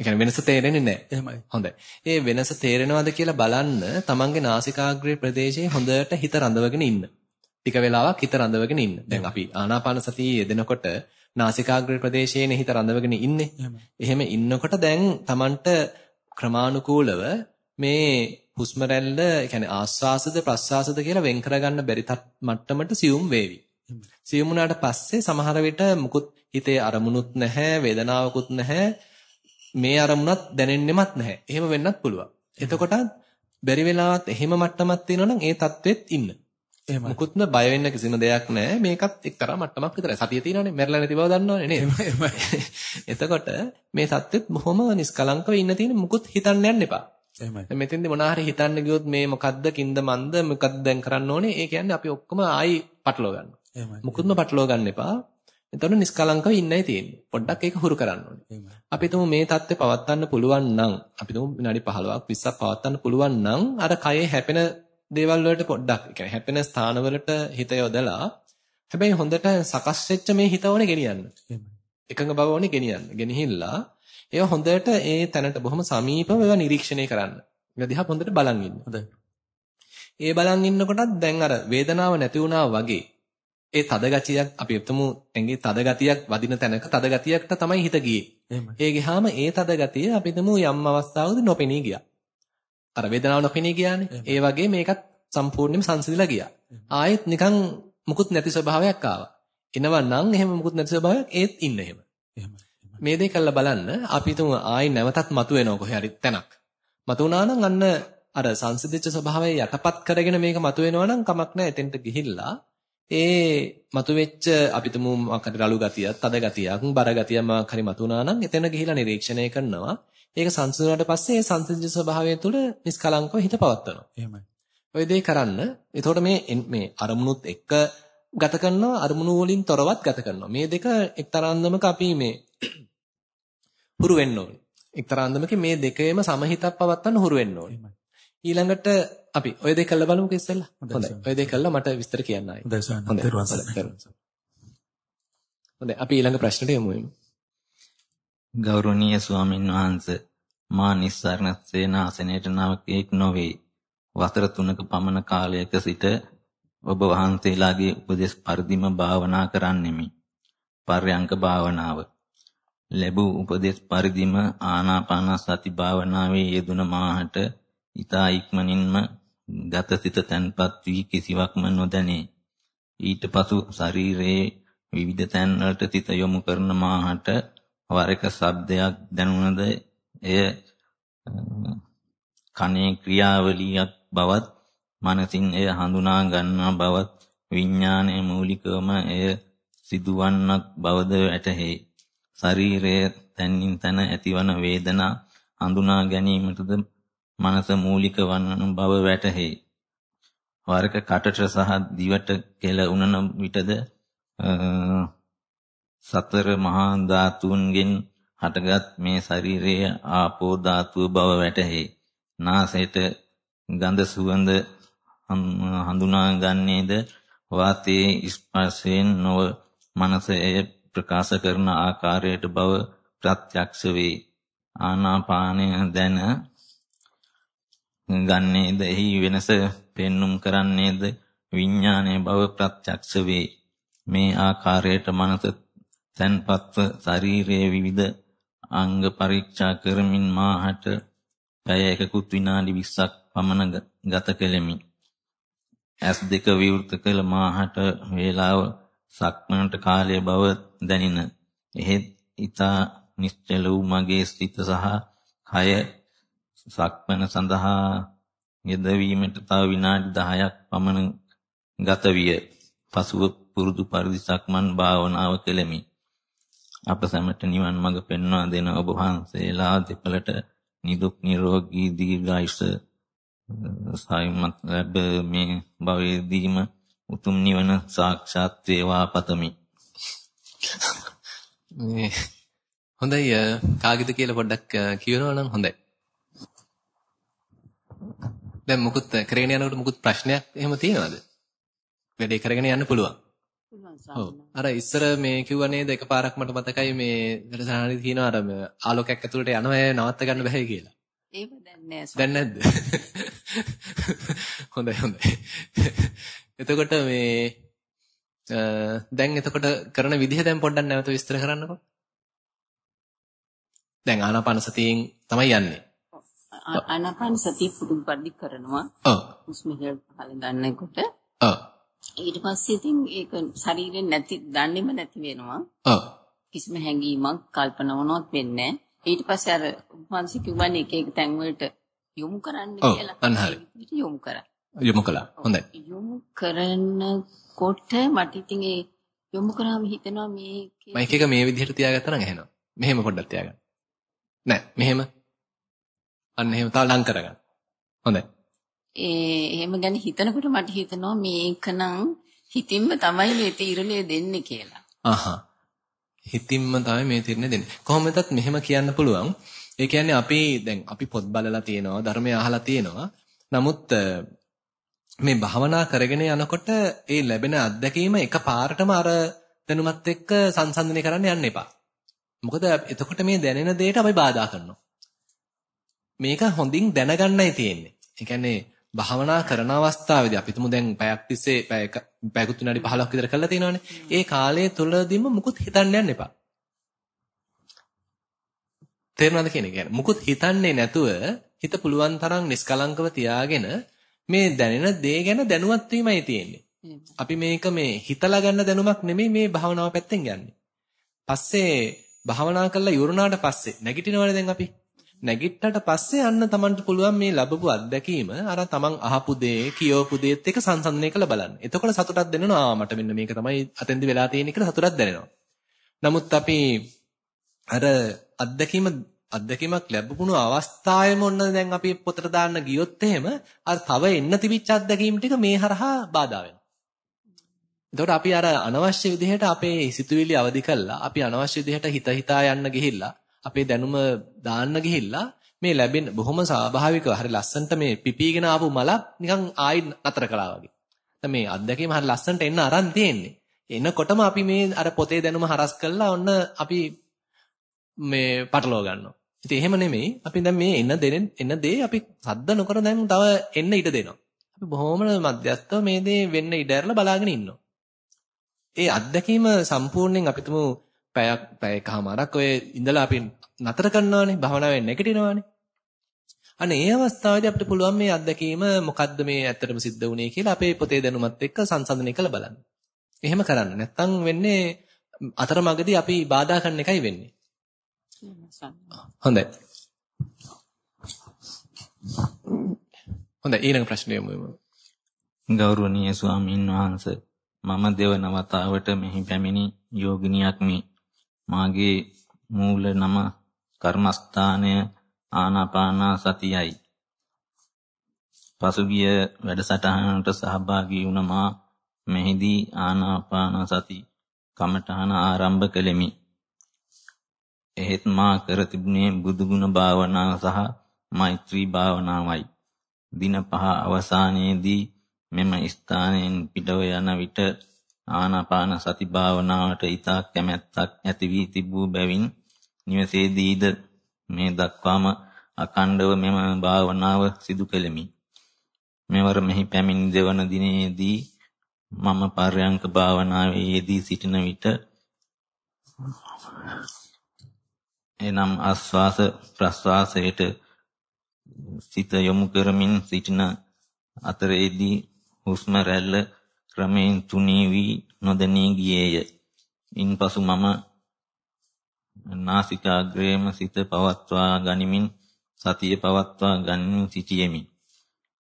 ඒ කියන්නේ වෙනස තේරෙන්නේ නැහැ. එහෙමයි. හොඳයි. ඒ වෙනස තේරෙනවද කියලා බලන්න තමන්ගේ නාසිකාග්‍රේ ප්‍රදේශයේ හොඳට හිත රඳවගෙන ඉන්න. ටික වෙලාවක් හිත රඳවගෙන ඉන්න. දැන් අපි ආනාපාන සතිය යෙදෙනකොට නාසිකාග්‍රේ ප්‍රදේශයේනේ හිත රඳවගෙන ඉන්නේ. එහෙම ඉන්නකොට දැන් තමන්ට ක්‍රමානුකූලව මේ හුස්ම රැල්ල يعني ආස්වාසද ප්‍රස්වාසද කියලා වෙන් කරගන්න බැරි මට්ටමට සියුම් වේවි. සියුම් වුණාට පස්සේ සමහර විට මුකුත් හිතේ අරමුණුත් නැහැ වේදනාවකුත් නැහැ මේ අරමුණත් දැනෙන්නෙමත් නැහැ. එහෙම වෙන්නත් පුළුවන්. එතකොට බැරි වෙලාවත් එහෙම මට්ටමක් තියෙනවනම් ඒ தത്വෙත් ඉන්න. එහෙම. මුකුත්ම බය වෙන්න කිසිම දෙයක් නැහැ. මේකත් එක්තරා මට්ටමක් විතරයි. සතිය තියෙනවනේ. මැරලා නැති බව දන්නවනේ නේද? එතකොට මේ தത്വෙත් බොහොම නිස්කලංකව ඉන්න තියෙන මුකුත් හිතන්න යන්න එපා. එහෙමයි. මෙතෙන්ද මොනාහරි හිතන්න ගියොත් මේ මොකද්ද කින්ද මන්ද මොකද්ද දැන් කරන්න ඕනේ? ඒ කියන්නේ අපි ඔක්කොම ආයි පටලව ගන්නවා. එහෙමයි. මුකුත්ම පටලව ගන්න එපා. එතකොට නිස්කලංකව ඉන්නයි තියෙන්නේ. පොඩ්ඩක් ඒක හුරු කරන්න ඕනේ. අපි තුමු මේ தත්ත්වය පවත්වන්න පුළුවන් නම් අපි තුමු විනාඩි 15ක් 20ක් පවත්වන්න පුළුවන් නම් අර කයේ හැපෙන දේවල් වලට පොඩ්ඩක්, ඒ කියන්නේ හැපෙන ස්ථාන වලට හිත යොදලා හැබැයි හොඳට සකස් වෙච්ච මේ හිත ඕනේ ගෙනියන්න. එකඟ බව ඕනේ ගෙනියන්න. ගෙනහිල්ලා ඒව හොඳට ඒ තැනට බොහොම සමීපව ඒවා නිරීක්ෂණය කරන්න. ඒක දිහා හොඳට බලන් ඉන්න. ඒ බලන් ඉන්නකොටත් දැන් අර වේදනාව නැති වුණා වගේ ඒ තද ගතියක් අපි හිතමු ඇඟේ තද ගතියක් වදින තැනක තද ගතියකට තමයි හිත ගියේ. ඒ ගියාම ඒ තද ගතිය අපි හිතමු යම් අවස්ථාවකදී නොපෙනී ගියා. අර වේදනාව නොපෙනී ගියානේ. ඒ වගේ මේකත් සම්පූර්ණයෙන්ම සංසිඳලා ගියා. ආයෙත් නිකන් මුකුත් නැති ස්වභාවයක් ආවා. එනවා නම් එහෙම මුකුත් නැති ස්වභාවයක් ඒත් ඉන්න එහෙම. මේ දේ කළා බලන්න අපි හිතමු ආයි නැවතත් මතුවෙනවා කොහේ හරි තැනක්. මතුවනා නම් අන්න අර සංසිඳිච්ච ස්වභාවය යටපත් කරගෙන මේක මතුවෙනවා නම් කමක් නැහැ එතෙන්ට ගිහිල්ලා ඒ මතුවෙච්ච අපිටම මොකක්ද රළු ගතියක්, තද ගතියක්, බර ගතියක් මොකක් හරි මතුණා නම් එතන ගිහිලා නිරීක්ෂණය කරනවා. ඒක සංසිඳුණාට පස්සේ ඒ සංසිඳිච්ච ස්වභාවය තුළ නිස්කලංකව හිත පවත්වනවා. එහෙමයි. ඔය දේ කරන්න. එතකොට මේ මේ අරමුණුත් එක්ක ගත කරනවා අරමුණු වලින් තොරවත් ගත කරනවා. මේ දෙක එක්තරා අන්දමක අපි මේ හුරු වෙන්න ඕනේ. එක්තරා අන්දමක මේ දෙකේම සමහිතක් පවත්වන්න හුරු වෙන්න ඕනේ. ඊළඟට අපි ඔය දෙක කළා බලමුකෝ ඉස්සෙල්ලා. හොඳයි. ඔය දෙක කළා මට විස්තර කියන්න ආයි. හොඳයි සර්. හොඳයි. අපි ඊළඟ ප්‍රශ්නට යමු. ගෞරවනීය ස්වාමින් වහන්සේ මා නිස්සාරණ සේනාසනයට නවකෙක් නොවේ. වසර 3ක පමණ කාලයක සිට ඔබ වහන්සේලාගේ උපදෙස් පරිදිම භාවනා කරන්නෙමි. පර්යංක භාවනාව. ලැබූ උපදෙස් පරිදිම ආනාපාන සති භාවනාවේ යෙදුන මාහට ඊතා ඉක්මනින්ම ගත සිත තැන්පත් වී කිසිවක්ම නොදැනේ. ඊට පසු ශරීරයේ විවිධ තැන් වලට සිත යොමු කරන මාහට වර එක ශබ්දයක් දැනුණද එය කනේ ක්‍රියාවලියක් බවත් මනසින් එය හඳුනා ගන්නා බවත් විඥානයේ මූලිකවම එය සිදුවන්නක් බවද වැටහේ. ශරීරයේ තනින් තන ඇතිවන වේදනා හඳුනා ගැනීමටද මනස මූලික වන බව වැටහි. වරක කටට සහ දිවට කෙල උනන විටද සතර මහා ධාතුන්ගෙන් හටගත් මේ ශරීරයේ ආපෝ ධාතුව බව වැටහි. නාසයට ගඳ සුවඳ හඳුනාගන්නේද වාතයේ ස්පර්ශයෙන් නොව මනස එය ප්‍රකාශ කරන ආකාරයට බව ප්‍රත්‍යක්ෂ වේ. ආනාපානය දැන ගන්නේද? එහි වෙනස පෙන්눔 කරන්නේද? විඥානයේ බව ප්‍රත්‍යක්ෂ වේ. මේ ආකාරයට මනස තන්පත්ව ශරීරයේ විවිධ අංග පරීක්ෂා කරමින් මාහට පැය එකකුත් විනාඩි 20ක් පමණ ගත කෙලෙමි. ඇස් දෙක විවෘත කළ මාහට වේලාව සක්මනට කාලය බව දැනින. එහෙත් ඊතා නිශ්චල වූ මගේ සිත සහ කය සක්මන සඳහා යෙදවීමට තව විනාඩි 10ක් පමණ ගත විය. පසුව පුරුදු පරිදි සක්මන් භාවනාව කෙලෙමි. අප සැමට නිවන් මඟ පෙන්වා දෙන ඔබ වහන්සේලා දෙපළට නිදුක් නිරෝගී දීර්ඝායුෂ සායමත් ලැබ මේ භවයේදීම උතුම් නිවන සාක්ෂාත් වේවා පතමි. මේ හොඳයි කාගෙද කියලා පොඩ්ඩක් කියනවා නම් හොඳයි. දැන් මුකුත් කරගෙන යනකොට මුකුත් ප්‍රශ්නයක් එහෙම තියෙනවද? වැඩේ කරගෙන යන්න පුළුවන්. ඔව්. අර ඉස්සර මේ කිව්වා නේද එකපාරක් මට මතකයි මේ වැඩසටහනේ තියෙනවා අර ආලෝකයක් ඇතුළට යනවා නවත්ත ගන්න බෑ කියලා. ඒක දැන් නෑ. දැන් නැද්ද? හොඳයි හොඳයි. එතකොට මේ දැන් එතකොට කරන විදිහ දැන් පොඩ්ඩක් නැවත විස්තර කරන්නකෝ. දැන් ආනාපාන සතියෙන් තමයි යන්නේ. ආනාපාන සතිය පුරුදු පරිදි කරනවා. ඔව්. හුස්ම ඉහළ පහළ ගන්නකොට. ඔව්. ඊට පස්සේ ඉතින් ඒක ශරීරෙන් නැති දන්නේම නැති වෙනවා. ඔව්. කිසිම හැඟීමක් කල්පනාවනවත් වෙන්නේ ඊට පස්සේ අර මනස කිව්වනේ එක එක තැන් වලට යොමු කරන්න කියලා. අන්න හරි. යොමු කරා. යොමු කළා. හොඳයි. යොමු කරනකොට මට ඉතින් ඒ යොමු කරාම හිතෙනවා මේකේ මයික් එක මේ විදිහට තියාගත්තා නම් ඇහෙනවා. මෙහෙම පොඩ්ඩක් තියාගන්න. නෑ මෙහෙම අන්න එහෙම තව ලං කරගන්න. හොඳයි. ඒ එහෙම ගැන හිතනකොට මට හිතෙනවා මේකනම් හිතින්ම තමයි මේ තීරණය දෙන්නේ කියලා. අහහ. හිතින්ම තමයි මේ තීරණය දෙන්නේ. කොහොමදත් මෙහෙම කියන්න පුළුවන්. ඒ කියන්නේ අපි දැන් අපි පොත් බලලා තියෙනවා, ධර්මය අහලා තියෙනවා. නමුත් මේ භාවනා කරගෙන යනකොට ඒ ලැබෙන අත්දැකීම එක පාරටම අර දැනුමත් එක්ක සංසන්දනය කරන්න යන්න එපා. මොකද එතකොට මේ දැනෙන දෙයට අපි බාධා කරනවා. මේක හොඳින් දැනගන්නයි තියෙන්නේ. ඒ කියන්නේ භාවනා කරන අවස්ථාවේදී අපි තුමු දැන් පැයක් තිස්සේ පැයකුත් විනාඩි 15ක් විතර කරලා තියෙනවානේ. ඒ කාලය තුලදීම මුකුත් හිතන්න යන්න එපා. තේරුණාද කියන්නේ? කියන්නේ මුකුත් හිතන්නේ නැතුව හිත පුළුවන් තරම් නිස්කලංකව තියාගෙන මේ දැනෙන දේ ගැන දැනුවත් වීමයි තියෙන්නේ. අපි මේක මේ හිතලා ගන්න දැනුමක් නෙමෙයි මේ භාවනාව පැත්තෙන් යන්නේ. පස්සේ භාවනා කරලා ඉවරුණාට පස්සේ නැගිටිනවනේ දැන් අපි. නැගිට්ටට පස්සේ අන්න Tamanට පුළුවන් මේ ලැබපු අත්දැකීම අර Taman අහපු දේ, කියවපු දේත් එක්ක සංසන්දනය කරලා බලන්න. එතකොට සතුටක් දැනෙනවා. ආ මට මෙන්න මේක තමයි අතෙන්දි වෙලා තියෙන්නේ කියලා සතුටක් දැනෙනවා. නමුත් අපි අර අත්දැකීම අත්දැකීමක් ලැබුණු අවස්ථාවේම ඔන්න දැන් අපි පොතට දාන්න ගියොත් එහෙම අර තව එන්න තිබිච්ච අත්දැකීම් ටික මේ හරහා බාධා වෙනවා. එතකොට අපි අර අනවශ්‍ය විදිහට අපේ සිතුවිලි අවදි කළා අපි අනවශ්‍ය විදිහට හිත හිතා යන්න ගිහිල්ලා අපේ දැනුම දාන්න ගිහිල්ලා මේ ලැබෙන බොහොම ස්වාභාවිකව හරි ලස්සන්ට මේ පිපීගෙන ආපු මලක් නිකන් ආයි නතර කළා වගේ. දැන් මේ අත්දැකීම හරි ලස්සන්ට එන්න අරන් තියෙන්නේ. එනකොටම අපි මේ අර පොතේ දැනුම හරස් කළා ඔන්න අපි මේ පටලව ගන්නවා. ඉතින් එහෙම නෙමෙයි. අපි දැන් මේ එන දෙන එන දේ අපි සද්ද නොකර දැන් තව එන්න ඉඩ දෙනවා. අපි බොහොම මධ්‍යස්තව මේ දේ වෙන්න ඉඩ ඇරලා බලාගෙන ඉන්නවා. ඒ අත්දැකීම සම්පූර්ණයෙන් අපි තුමු පැයක් පැයකමාරක් ඔය ඉඳලා අපි නතර කරනවානේ භවනාවෙන් නැගිටිනවානේ. අන්න ඒ අවස්ථාවේදී අපිට පුළුවන් මේ අත්දැකීම මොකද්ද මේ ඇත්තටම සිද්ධ වුනේ කියලා අපේ පොතේ දැනුමත් එක්ක සංසන්දනය කරලා බලන්න. එහෙම කරන්න. නැත්තම් වෙන්නේ අතරමඟදී අපි බාධා කරන එකයි වෙන්නේ. හොඳයි. හොඳයි ඊළඟ ප්‍රශ්නය යමු. ගෞරවනීය ස්වාමීන් වහන්සේ මම දෙවන වතාවට මෙහි පැමිණි යෝගිනියක් මේ මාගේ මූල නම කර්මස්ථානය ආනාපාන සතියයි. පසුගිය වැඩසටහනට සහභාගී වුණ මා මෙහිදී ආනාපාන සති කමඨහන ආරම්භ කළෙමි. එහෙත් මා කර තිබුණේ බුදුගුණ භාවනාව සහ මෛත්‍රී භාවනාවයි. දින පහ අවසානයේදී මෙම ස්ථානයෙන් පිටව යන විට ආනාපාන සති භාවනාවට ඊතා කැමැත්තක් ඇති වී තිබූ බැවින් නිවසේදීද මේ දක්වාම අකණ්ඩව මෙම භාවනාව සිදු කෙලෙමි. මෙවර මෙහි පැමිණි දෙවන දිනේදී මම පර්යංක භාවනාවේ යෙදී සිටින විට එනම් ආස්වාස ප්‍රස්වාසයට සිත යොමු කරමින් සිටින අතරේදී හුස්ම රැල්ල ක්‍රමයෙන් තුනී වී නොදැනී ගියේය. ඉන්පසු මම නාසිකාග්‍රේම සිත පවත්වා ගනිමින් සතිය පවත්වා ගනිමින් සිටියෙමි.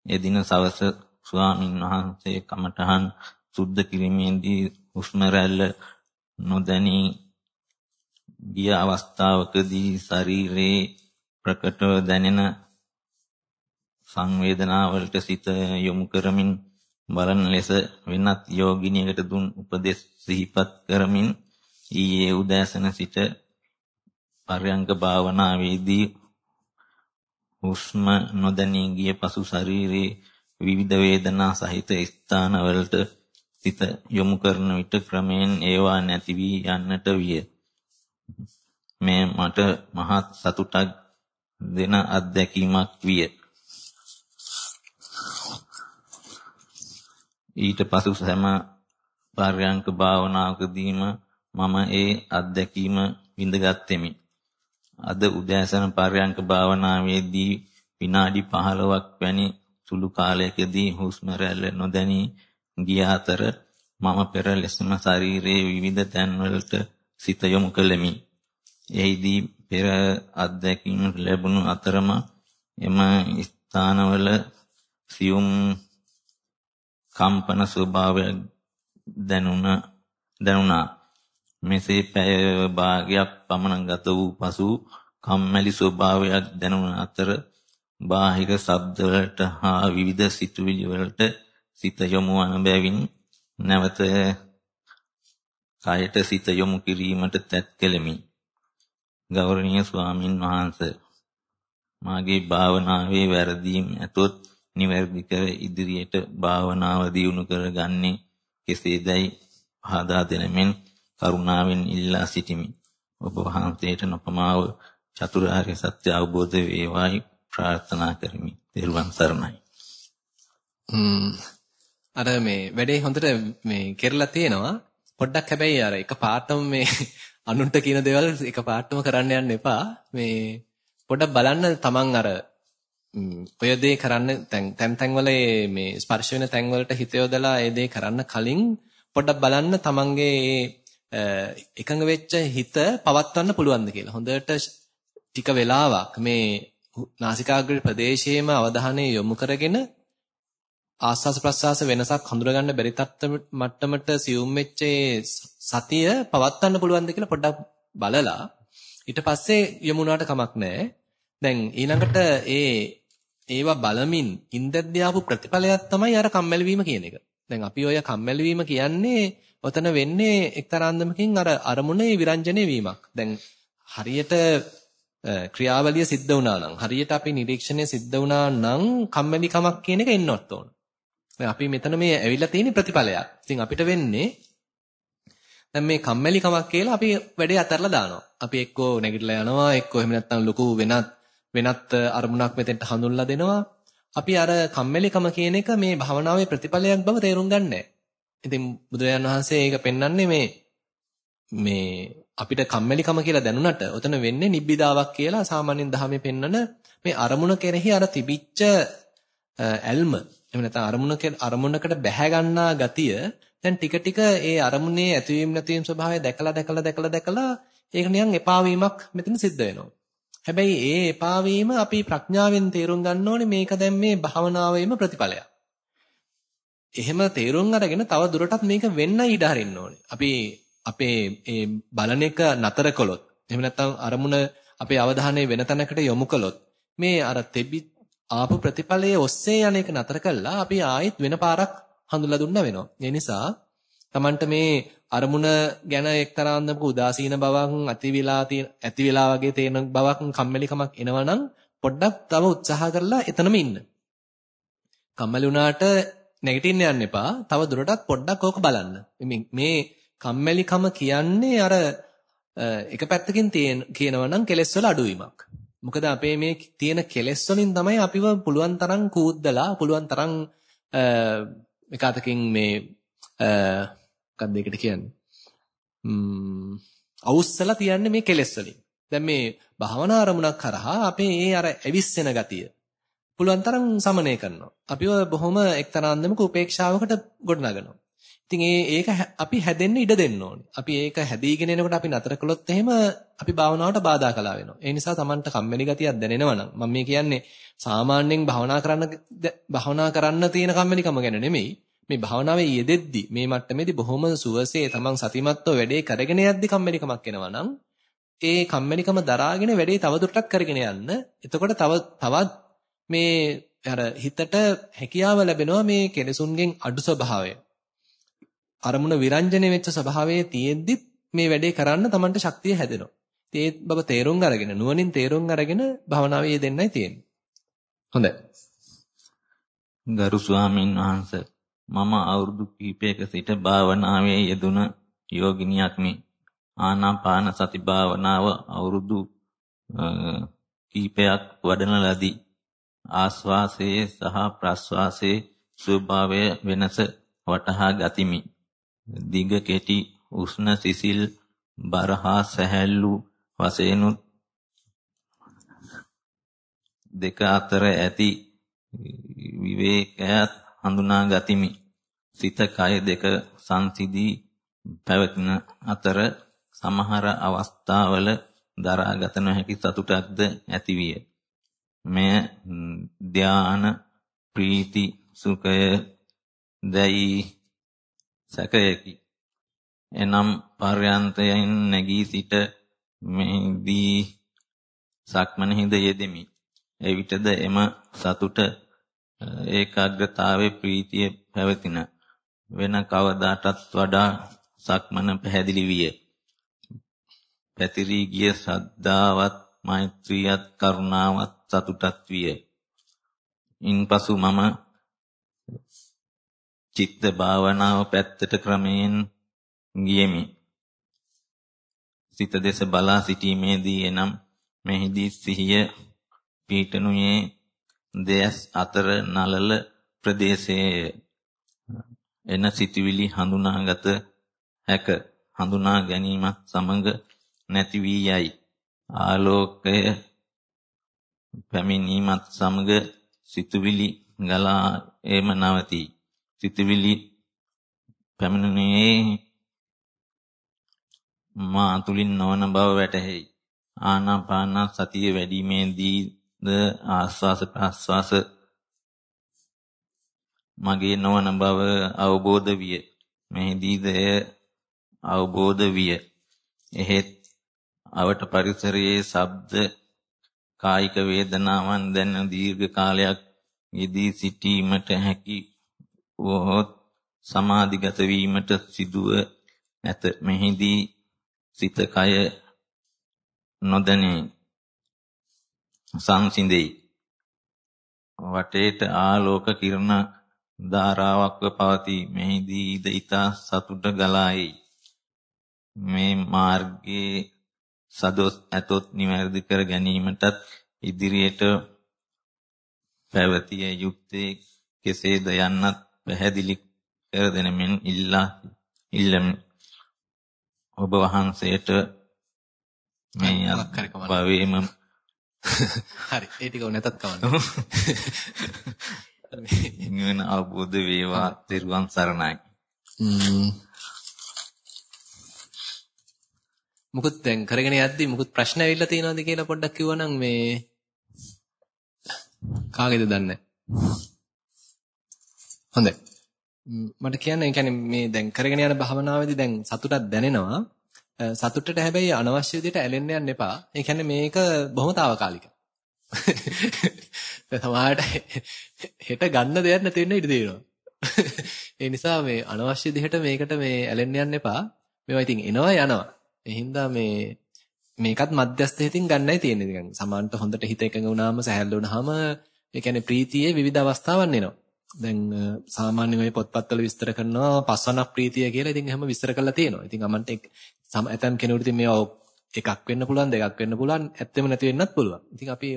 එදින සවස ස්වාමින් වහන්සේ කමඨහන් සුද්ධ කිරීමේදී හුස්ම රැල්ල නොදැනී ගිය අවස්ථාවකදී ශරීරයේ ප්‍රකටව දැනෙන සංවේදනාවලට සිත යොමු කරමින් බලන ලෙස වෙනත් යෝගිනියකට දුන් උපදෙස් සිහිපත් කරමින් ඊයේ උදෑසන සිට පරයන්ක භාවනාවේදී හුස්ම නොදැනී ගිය පසු ශරීරයේ විවිධ වේදනා සහිත ස්ථානවලට සිත යොමු කරන විට ක්‍රමයෙන් ඒවා නැති වී යන්නට විය. මේ මට මහත් සතුටක් දෙන අත්දැකීමක් විය. ඊට පසු හැම පර්යංක භාවනාවකදීම මම ඒ අත්දැකීම විඳගත්ෙමි. අද උදෑසන පර්යංක භාවනාවේදී විනාඩි 15ක් වැනි සුළු කාලයකදී හුස්ම රැල්ල නොදැනී ගිය අතර මම පෙර ලෙසම ශරීරයේ විවිධ තැන්වලට සිත යොමු කළෙමි. එහිදී පෙර අත්දැකීම් ලැබුණු අතරම එම ස්ථානවල සියුම් කම්පන ස්වභාවයක් දැනුණ දැනුණා. මෙසේ පැය භාගයක් පමණ ගත වූ පසු කම්මැලි ස්වභාවයක් දැනුණ අතර බාහිර ශබ්දවලට හා විවිධ සිතුවිලි වලට සිත යොමු වන බැවින් නැවත කයට සිත යොමු කිරීමට තැත් කෙලෙමි. ගෞරවනීය ස්වාමින් වහන්සේ මාගේ භාවනාවේ වැරදීම් ඇතොත් නිවැරදි කර ඉදිරියට භාවනාව දියුණු කරගන්නේ කෙසේදයි පහදා දෙනමින් කරුණාවෙන් ඉල්ලා සිටිමි. ඔබ වහන්සේට නොපමාව චතුරාර්ය සත්‍ය අවබෝධ වේවායි ප්‍රාර්ථනා කරමි. ත්වන් සරණයි. අර මේ වැඩේ හොඳට මේ කෙරලා තියෙනවා. පොඩ්ඩක් හැබැයි අර එක පාටම මේ අනුන්ට කියන දේවල් එක පාටම කරන්න යන්න එපා. මේ පොඩ්ඩක් බලන්න තමන් අර ඔය දේ කරන්න තැන් තැන් තැන් වල මේ ස්පර්ශ වෙන තැන් වලට හිත යොදලා ඒ දේ කරන්න කලින් පොඩ්ඩක් බලන්න තමන්ගේ එකඟ වෙච්ච හිත පවත්වන්න පුළුවන්ද කියලා. හොඳට ටික වෙලාවක් මේ නාසිකාග්‍ර ප්‍රදේශයේම අවධානය යොමු කරගෙන ආස්වාස ප්‍රස්වාස වෙනසක් හඳුනගන්න බැරි මට්ටමට සියුම් වෙච්ච සතිය පවත්වන්න පුළුවන්ද කියලා පොඩ්ඩක් බලලා ඊට පස්සේ යමුනාට කමක් නැහැ. දැන් ඊළඟට ඒ ඒවා බලමින් ඉන්දද්දී ආපු ප්‍රතිඵලයක් තමයි අර කම්මැලි වීම කියන එක. දැන් අපි ඔය කම්මැලි වීම කියන්නේ ඔතන වෙන්නේ එක්තරා අන්දමකින් අර අරමුණේ විරංජනේ වීමක්. දැන් හරියට ක්‍රියාවලිය සිද්ධ වුණා නම් හරියට අපි නිරීක්ෂණය සිද්ධ වුණා නම් කම්මැලිකමක් කියන එක එන්නවත් ඕන. දැන් අපි මෙතන මේ ඇවිල්ලා තියෙන ප්‍රතිඵලයක්. ඉතින් අපිට වෙන්නේ දැන් මේ කම්මැලිකමක් කියලා අපි වැඩේ අතහැරලා දානවා. අපි එක්කෝ නැගිටලා යනවා, එක්කෝ එහෙම නැත්නම් ලොකු වෙනත් වෙනත් අරමුණක් මෙතෙන්ට හඳුන්ලා දෙනවා. අපි අර කම්මැලිකම කියන එක මේ භවනාවේ ප්‍රතිඵලයක් බව තේරුම් ගන්නෑ. ඉතින් බුදුරජාණන් වහන්සේ ඒක පෙන්වන්නේ මේ මේ අපිට කම්මැලිකම කියලා දැනුණට ඔතන වෙන්නේ නිබ්බිදාවක් කියලා සාමාන්‍යයෙන් දහමේ පෙන්වන මේ අරමුණ කෙරෙහි අර තිබිච්ච ඇල්ම එහෙම නැත්නම් අරමුණ අරමුණකට බැහැ ගන්නා ගතිය දැන් ටික ටික ඒ අරමුණේ ඇතිවීම නැතිවීම ස්වභාවය දැකලා දැකලා දැකලා දැකලා ඒක නිකන් එපා වීමක් මෙතන සිද්ධ වෙනවා. හැබැයි ඒ එපා වීම අපි ප්‍රඥාවෙන් තේරුම් ගන්න ඕනේ මේක දැන් මේ භාවනාවේම ප්‍රතිඵලයක්. එහෙම තේරුම් අරගෙන තව දුරටත් මේක වෙන්න ඉඩ හරින්න ඕනේ. අපි අපේ ඒ බලන එක නතර කළොත් එහෙම නැත්නම් අරමුණ අපේ අවධානය වෙන තැනකට යොමු කළොත් මේ අර තෙබි ආපු ප්‍රතිඵලයේ ඔස්සේ යන එක නතර කළා අපි ආයෙත් වෙන පාරක් හඳුලා දුන්නා වෙනවා. ඒ නිසා Tamanට මේ අරමුණ ගැන එක්තරා අන්දමක උදාසීන බවක් ඇති වෙලා තියෙන ඇති වෙලා වගේ තේන බවක් කම්මැලිකමක් එනවනම් පොඩ්ඩක් තව උත්සාහ කරලා එතනම ඉන්න. කම්මැලි වුණාට නැගිටින්න යන්න එපා. තව දුරටත් පොඩ්ඩක් ඕක බලන්න. මේ කම්මැලිකම කියන්නේ අර එක පැත්තකින් තියෙන කියනවා නම් කෙලෙස් වල අඩුවීමක්. මොකද අපේ මේ තියෙන කෙලෙස් වලින් තමයි අපිව පුළුවන් තරම් කූද්දලා පුළුවන් තරම් එක අතකින් මේ මොකක්ද ඒකට කියන්නේ? ම්ම් අවුස්සලා තියන්නේ මේ කෙලෙස් වලින්. දැන් මේ භාවනා අරමුණක් කරහා අපේ ඒ අර ඇවිස්සෙන ගතිය පුළුවන් තරම් සමනය කරනවා. අපිව බොහොම එක්තරා අන්දමක උපේක්ෂාවකට ගොඩනගනවා. ඉතින් ඒ ඒක අපි හැදෙන්න ඉඩ දෙන්න ඕනේ. අපි ඒක හැදීගෙන එනකොට අපි නතර කළොත් එහෙම අපි භාවනාවට බාධා කළා වෙනවා. ඒ නිසා Tamanට කම්මැලි ගතියක් දැනෙනවා නම් මම මේ කියන්නේ සාමාන්‍යයෙන් භාවනා කරන්න භාවනා කරන්න තියෙන කම්මැලිකම ගැන නෙමෙයි. මේ භාවනාවේ යෙදෙද්දි මේ මට්ටමේදී බොහොම සුවසේ Taman සතිමත්ව වැඩේ කරගෙන යද්දි කම්මැලිකමක් එනවා නම් ඒ කම්මැලිකම දරාගෙන වැඩේ තවදුරටත් කරගෙන යන්න. එතකොට තව තවත් මේ අර හිතට හැකියාව ලැබෙනවා මේ කෙලෙසුන්ගෙන් අඩු ස්වභාවය. අරමුණ විරංජනේ වෙච්ච ස්වභාවයේ තියෙද්දිත් මේ වැඩේ කරන්න Tamanට ශක්තිය හැදෙනවා. ඒ බබ තේරුම් අරගෙන නුවණින් තේරුම් අරගෙන භවනාවේ යෙදෙන්නයි තියෙන්නේ. හොඳයි. ගරු ස්වාමීන් වහන්සේ මම අවුරුදු කිහිපයක සිට භාවනාවේ යෙදුන යෝගිනියක් මේ ආනාපාන සති භාවනාව අවුරුදු කිහිපයක් වඩන ලදී. ආස්වාසයේ සහ ප්‍රස්වාසයේ ස්වභාවය වෙනස වටහා ගතිමි. දිග කෙටි උෂ්ණ සිසිල් බරහා සැහැල්ලු වශයෙන්ුත් දෙක අතර ඇති විවේකයත් හඳුනා ගතිමි. සිත කය දෙක සංසිදී පැවතින අතර සමහර අවස්ථාවල දරාගත නොහැකි සතුටක්ද ඇතිවිය. මෙය ධාන ප්‍රීති සුඛය දැයි සැකයකි. එනම් පර්යන්තයෙන් නැගී සිට මෙහිදී සක්මනෙහිද යෙදෙමි. එවිටද එම සතුට ඒකාග්‍රතාවයේ ප්‍රීතිය පැවතින වෙන කවදාටත් වඩා සක්මන පැහැදිලි විය. පැතිරී ගිය ශ්‍රද්ධාවත් මෛත්‍රියත් කරුණාවත් සතුටත් විය. ඉන්පසු මම චිත්ත භාවනාව පැත්තට ක්‍රමයෙන් ගියෙමි. සිත දෙස බලා සිටීමේදී එනම් මෙහිදී සිහිය පීඨනුයේ දෙයස් අතර නලල ප්‍රදේශයේ එන සිටිවිලි හඳුනාගත හැක. හඳුනා ගැනීමත් සමග නැති වී යයි. ආලෝකය පැමිණීමත් සමග සිතුවිලි ගලා එම නවතී. සිතුවිලි පැමිණුනේ මා තුලින් නොවන බව වැටහෙයි. ආනාපාන සතිය වැඩිමේදීද ආස්වාස ප්‍රස්වාස මගේ නොවන බව අවබෝධ විය. මෙහිදීද එය අවබෝධ විය. එහෙත් අවට පරිසරයේ ශබ්ද කායික වේදනාවන් දැන දීර්ඝ කාලයක් යෙදී සිටීමට හැකි වොහොත් සමාධිගත වීමට සිදුව ඇත. මෙහිදී සිත කය නොදැනී සංසිඳෙයි. වටේට ආලෝක කිරණ ධාරාවක්ව පවතී. මෙහිදී ඊද ඊතා සතුට ගලායි. මේ මාර්ගයේ සදොස් ඇතොත් නිවැරදි කර ගැනීමටත් ඉදිරියට පැවතිය යුත්තේ කෙසේද යන්නත් පැහැදිලි කර දෙනමින් ඉල්ලා ඉල්ලම් ඔබ වහන්සේට මේ භවයේම හරි ඒ ටික නැතත් කවන්න. නිවන අවබෝධ වේවා තෙරුවන් සරණයි. මුකුත් දැන් කරගෙන යද්දි මුකුත් ප්‍රශ්න ඇවිල්ලා තියෙනවද කියලා පොඩ්ඩක් කිව්වනම් මේ කාගේද දන්නේ හොඳයි මට කියන්න ඒ කියන්නේ මේ දැන් කරගෙන යන භාවනාවේදී දැන් සතුටක් දැනෙනවා සතුටට හැබැයි අනවශ්‍ය විදිහට ඇලෙන්න යන්න එපා. ඒ කියන්නේ මේක බොහොම తాවකාලික. සමහරට හෙට ගන්න දෙයක් නැති වෙන්න ඉඩ තියෙනවා. ඒ නිසා මේ අනවශ්‍ය විදිහට මේකට මේ ඇලෙන්න යන්න එපා. මේවා ඉතින් එනවා යනවා. ඒ හින්දා මේ මේකත් මධ්‍යස්ථ හිතින් ගන්නයි තියෙන්නේ. නිකන් සමාන්ට හොඳට හිත එකඟ වුණාම සැහැල්ලු වුණාම ඒ කියන්නේ ප්‍රීතියේ විවිධ අවස්ථාවන් එනවා. දැන් සාමාන්‍යයෙන් ඔය පොත්පත්වල විස්තර කරනවා පස්වනක් ප්‍රීතිය කියලා. ඉතින් එහෙම විස්තර කරලා තියෙනවා. ඉතින් අමන්ට ඇතම් කෙනෙකුට ඉතින් මේවා එකක් වෙන්න පුළුවන් දෙකක් වෙන්න පුළුවන් ඇත්තෙම නැති වෙන්නත් පුළුවන්. ඉතින් අපි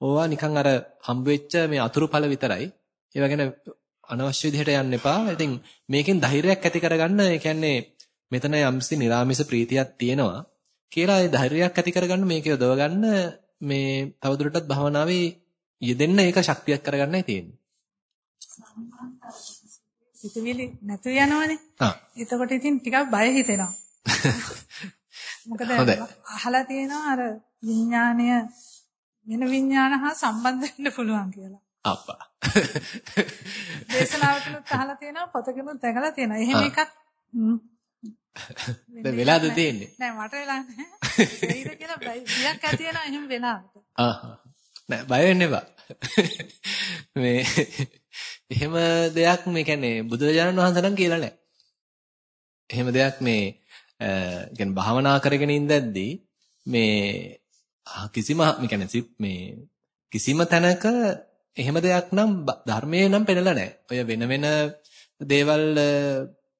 ඕවා නිකන් අර හම්බ වෙච්ච මේ අතුරු ඵල විතරයි. ඒවා ගැන අනවශ්‍ය විදිහට යන්න එපා. ඉතින් මේකෙන් ධෛර්යයක් ඇති කරගන්න ඒ කියන්නේ මෙතන යම්සි නිර්ාමිස ප්‍රීතියක් තියෙනවා කියලා ඒ ධෛර්යයක් ඇති කරගන්න මේක යොදව ගන්න මේ තවදුරටත් භවනාවේ යෙදෙන්න ඒක ශක්තියක් කරගන්නයි තියෙන්නේ. සිතුවිලි නැතු යනවනේ. එතකොට ඉතින් ටිකක් බය හිතෙනවා. මොකද අහලා තියෙනවා අර විඥාණය වෙන විඥාන හා සම්බන්ධ වෙන්න පුළුවන් කියලා. අප්පා. දේශනාවකලත් අහලා තියෙනවා පොතකෙනුත් දැකලා තියෙනවා. එහෙම එකක් දැන් වෙලාද තියෙන්නේ? නෑ මට වෙලා නෑ. වෙයිද කියලා බයක් ඇති වෙනවා එහෙම වෙලාවට. ආහ්. නෑ බය වෙන්න එපා. මේ එහෙම දෙයක් මේ කියන්නේ බුදුරජාණන් වහන්සේ නම් කියලා නෑ. එහෙම දෙයක් මේ කියන්නේ භාවනා කරගෙන ඉඳද්දී මේ කිසිම මේ කියන්නේ මේ කිසිම තැනක එහෙම දෙයක් නම් ධර්මයේ නම් පෙන්නලා නැහැ. ඔය වෙන වෙන දේවල්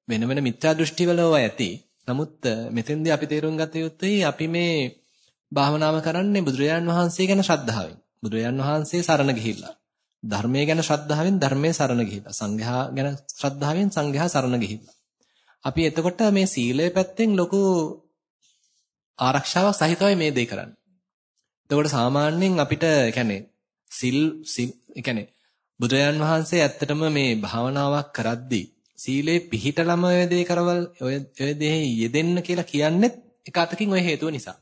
වෙන වෙන මිත්‍යා දෘෂ්ටි වල ඇති. නමුත් මෙතෙන්දී අපි තේරුම් ගත යුත්තේ අපි මේ භාවනාව කරන්නේ බුදුරජාන් වහන්සේ ගැන ශ්‍රද්ධාවෙන්. බුදුරජාන් වහන්සේ සරණ ගිහිල්ලා. ධර්මයේ ගැන ශ්‍රද්ධාවෙන් ධර්මයේ සරණ ගිහිල්ලා. සංඝයා ගැන ශ්‍රද්ධාවෙන් සංඝයා සරණ ගිහිල්ලා. අපි එතකොට මේ සීලය පැත්තෙන් ලොකු ආරක්ෂාවක් සහිතවයි මේ දේ කරන්නේ. එතකොට සාමාන්‍යයෙන් අපිට කියන්නේ සිල් සිල් කියන්නේ බුදුරජාන් වහන්සේ ඇත්තටම මේ භාවනාවක් කරද්දී සීලේ පිහිටලම ඔය දේ කරවල් ඔය ඔය දේ යෙදෙන්න කියලා කියන්නේ එක අතකින් ඔය හේතුව නිසා.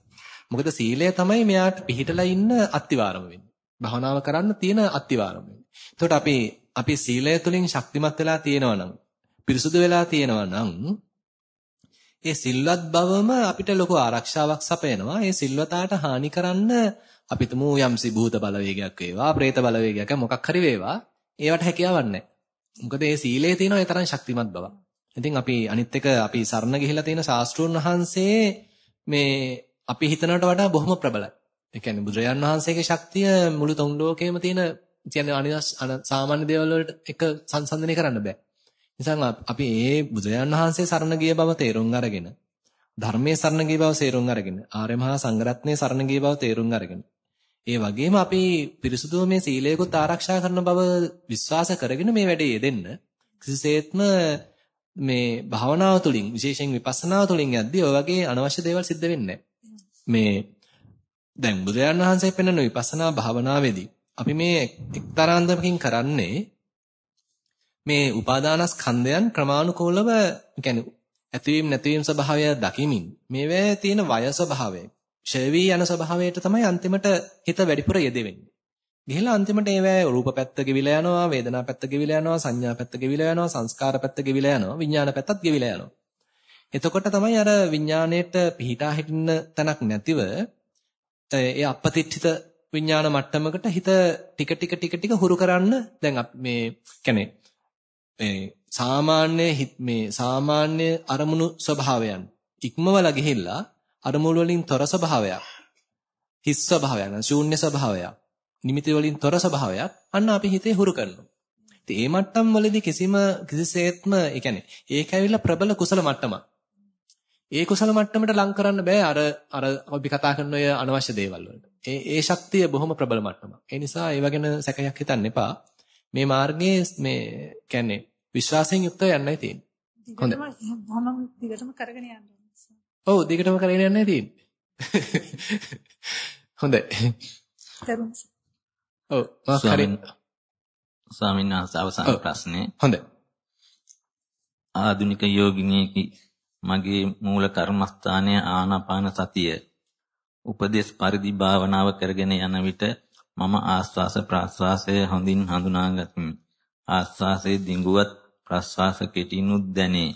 මොකද සීලය තමයි මෙයාට පිහිටලා ඉන්න අත්තිවාරම වෙන්නේ. භාවනාව කරන්න තියෙන අත්තිවාරම වෙන්නේ. එතකොට අපි අපි සීලය තුලින් ශක්තිමත් වෙලා තියෙනවා නම් පිරිසුදු වෙලා තියෙනවා නම් ඒ සිල්වත් බවම අපිට ලොකු ආරක්ෂාවක් සපයනවා. ඒ සිල්වතාට හානි කරන්න අපි තුමු යම්සි භූත බලවේගයක් වේවා, പ്രേත බලවේගයක් මොකක් හරි වේවා. ඒවට හැකියාවක් නැහැ. මොකද මේ සීලයේ තියෙන ඒ තරම් ශක්තිමත් බවක්. ඉතින් අපි අනිත් එක අපි සරණ ගිහිලා තියෙන ශාස්ත්‍රූන් වහන්සේ මේ අපි හිතනවට වඩා බොහොම ප්‍රබලයි. ඒ කියන්නේ බුදුරජාන් වහන්සේගේ ශක්තිය මුළු තුන් ලෝකෙම තියෙන කියන්නේ අනිවාස් සාමාන්‍ය දේවල් වලට එක සංසන්දනය කරන්න බෑ. නිසා අපි ඒ බුදුරජාන් වහන්සේ සරණ ගිය බව තේරුම් අරගෙන ධර්මයේ සරණ ගිය බව තේරුම් අරගෙන ආර්ය මහා සංඝරත්නයේ සරණ ගිය බව තේරුම් අරගෙන ඒ වගේම අපි පිරිසුදුව මේ සීලයකොත් ආරක්ෂා කරන බව විශ්වාස කරගෙන මේ වැඩේ යෙදෙන්න කිසිසේත්ම මේ භාවනාව තුළින් විශේෂයෙන් විපස්සනාව තුළින් යද්දී ඔය වගේ අනවශ්‍ය දේවල් සිද්ධ වෙන්නේ මේ දැන් බුදුරජාණන් වහන්සේ පෙන්වන විපස්සනා භාවනාවේදී අපි මේ එක්තරාන්දමකින් කරන්නේ මේ උපාදානස්කන්ධයන් ක්‍රමානුකූලව කියන්නේ ඇතිවීම නැතිවීම ස්වභාවය දකිමින් මේවැය තියෙන වය ස්වභාවය ක්ෂය වී යන ස්වභාවයට තමයි අන්තිමට හිත වැඩිපුර යෙදෙන්නේ. ගිහිලා අන්තිමට ඒවැය රූප පැත්ත ගෙවිලා යනවා, වේදනා පැත්ත ගෙවිලා යනවා, සංඥා පැත්ත ගෙවිලා යනවා, සංස්කාර පැත්ත ගෙවිලා යනවා, විඥාන පැත්තත් ගෙවිලා යනවා. එතකොට තමයි අර විඥාණයට පිහිටා හිටින්න තැනක් නැතිව ඒ අපපතිච්චිත විඥාන මට්ටමකට හිත ටික ටික ටික ටික හුරු කරන්න දැන් මේ කියන්නේ මේ සාමාන්‍ය මේ සාමාන්‍ය අරමුණු ස්වභාවයන් ඉක්මවලා ගිහිල්ලා අරමුණු වලින් තොර ස්වභාවයක් හිස් ස්වභාවයක් ශූන්‍ය ස්වභාවයක් නිමිති වලින් තොර ස්වභාවයක් අන්න අපි හිතේ හුරු කරනවා. ඉතින් මේ මට්ටම් වලදී කිසිම කිසිසේත්ම ඒ කියන්නේ ඒක ඇවිල්ලා ප්‍රබල කුසල මට්ටමක්. ඒ කුසල මට්ටමට ලං කරන්න බෑ අර අර අපි කතා කරන ඔය අනවශ්‍ය දේවල් වලට. ඒ ඒ ශක්තිය බොහොම ප්‍රබල මට්ටමක්. ඒ නිසා ඒව ගැන සැකයක් හිතන්න එපා. මේ මාර්ගයේ මේ කියන්නේ විශ්වාසයෙන් යුක්තව යන්නයි තියෙන්නේ. හොඳයි. බොහොම දිගටම කරගෙන යන්න ඔව් දිගටම කරගෙන යන්නයි තියෙන්නේ. හොඳයි. ඔව් මාකරින් ස්වාමීන් වහන්සේ අවසාන ප්‍රශ්නේ. හොඳයි. ආධුනික යෝගිනියකි මගේ මූල කර්මස්ථානය ආනාපාන සතිය. උපදේශ පරිදි භාවනාව කරගෙන යන විට මම ආස්වාස ප්‍රාස්වාසය හොඳින් හඳුනාගතිමි. ආස්වාසයේ දිඟුවත් ප්‍රාස්වාස කෙටිනුත් දැනේ.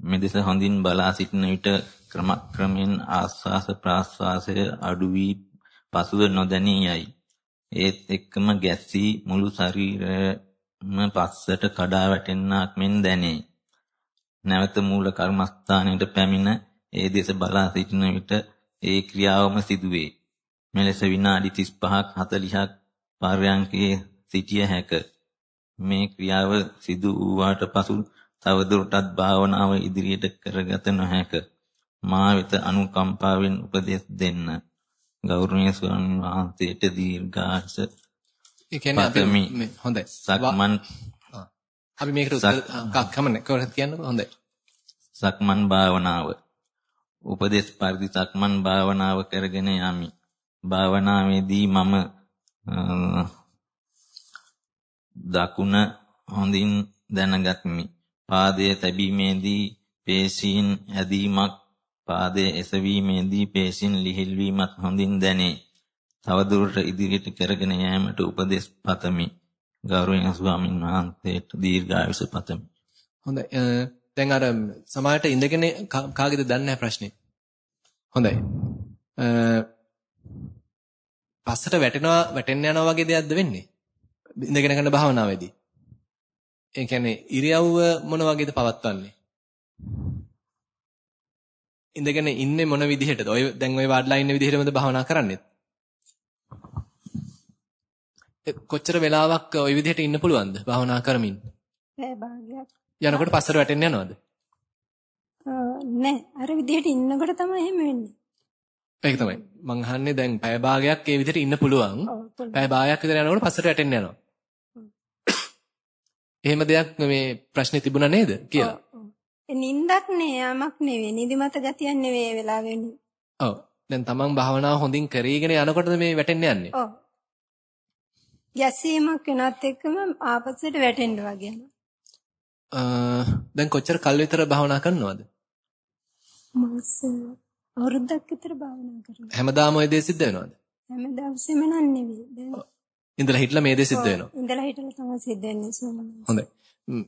මෙදෙස හොඳින් බලා සිටින විට ක්‍රමක්‍රමෙන් ආස්වාස ප්‍රාස්වාසය අඩු වී පසුව නොදැනී යයි. ඒත් එක්කම ගැස්සී මුළු ශරීරයම පස්සට කඩා වැටෙන්නක් මෙන් දැනේ. නැවත මූල කර්මස්ථානයට පැමිණ ඒ දෙස බලා සිටින විට ඒ ක්‍රියාවම සිදුවේ. මෙලෙස විනාඩි 35ක් 40ක් පර්යංකයේ සිටිය හැක. මේ ක්‍රියාව සිදු වූාට පසු තවදුරටත් භාවනාව ඉදිරියට කරගත නොහැක. මා වෙත අනුකම්පාවෙන් උපදෙස් දෙන්න. ගෞරවනීය ස්වාමීන් වහන්සේට දීර්ඝාස ඒ කියන්නේ අපි හොඳයි. සක්මන් අපි මේකට උත්තර කමන්නේ කොහොමද කියන්නකෝ හොඳයි. සක්මන් භාවනාව. උපදේශ පරිදි සක්මන් භාවනාව කරගෙන යමි. භාවනාවේදී මම දකුණ හොඳින් දැනගත්මි. පාදයේ තැබීමේදී පේශීන් ඇදීමක් පාදයේ එසවීමේදී පේශීන් ලිහිල්වීමක් හොඳින් දැනේ. තවදුරට ඉදිරියට කරගෙන යාමට උපදෙස් පතමි. ගෞරවනීය ස්වාමීන් වහන්සේට දීර්ඝායුෂ පතමි. හොඳයි. දැන් අර සමාජයට ඉඳගෙන කාගේද දන්නේ නැහැ ප්‍රශ්නේ. හොඳයි. පස්සට වැටෙනවා වැටෙන්න යනවා වගේ දෙයක්ද වෙන්නේ? ඉඳගෙන කරන භාවනාවේදී. ඒ කියන්නේ ඉරියව්ව මොන වගේද පවත්වන්නේ? ඉඳගෙන ඉන්නේ මොන විදිහටද? ඔය දැන් ඔය වාඩිලා ඉන්න විදිහටමද භාවනා කරන්නේ? කොච්චර වෙලාවක් ওই විදිහට ඉන්න පුළුවන්ද භාවනා කරමින්? පැය භාගයක්. යනකොට පස්සට වැටෙන්න යනවද? නෑ අර විදිහට ඉන්නකොට තමයි එහෙම වෙන්නේ. ඒක තමයි. මං අහන්නේ දැන් පැය භාගයක් ඒ විදිහට ඉන්න පුළුවන්. පැය භාගයක් විතර යනකොට පස්සට වැටෙන්න යනවා. එහෙම දෙයක් මේ ප්‍රශ්නේ තිබුණා නේද කියලා. නින්දක් නෑ යමක් නෙවෙයි. නිදිමත ගතියක් නෙවෙයි වෙලා වෙන්නේ. ඔව්. දැන් තමන් භාවනාව හොඳින් කරගෙන යනකොටද මේ වැටෙන්න යන්නේ? ඔව්. ගැසීමක් වෙනත් එක්කම ආපස්සට වැටෙන්න වගේ යනවා. දැන් කොච්චර කල් විතර භාවනා කරනවද? මාස අවුරුද්දක් විතර භාවනා කරනවා. හැමදාම ওই දේ සිද්ධ වෙනවද? හැම දවසෙම නන් නෙවෙයි. ඉඳලා හිටලා මේ දේ සිද්ධ වෙනවා. ඉඳලා හිටලා තමයි සිද්ධ වෙන්නේ සෝමනස්. හොඳයි.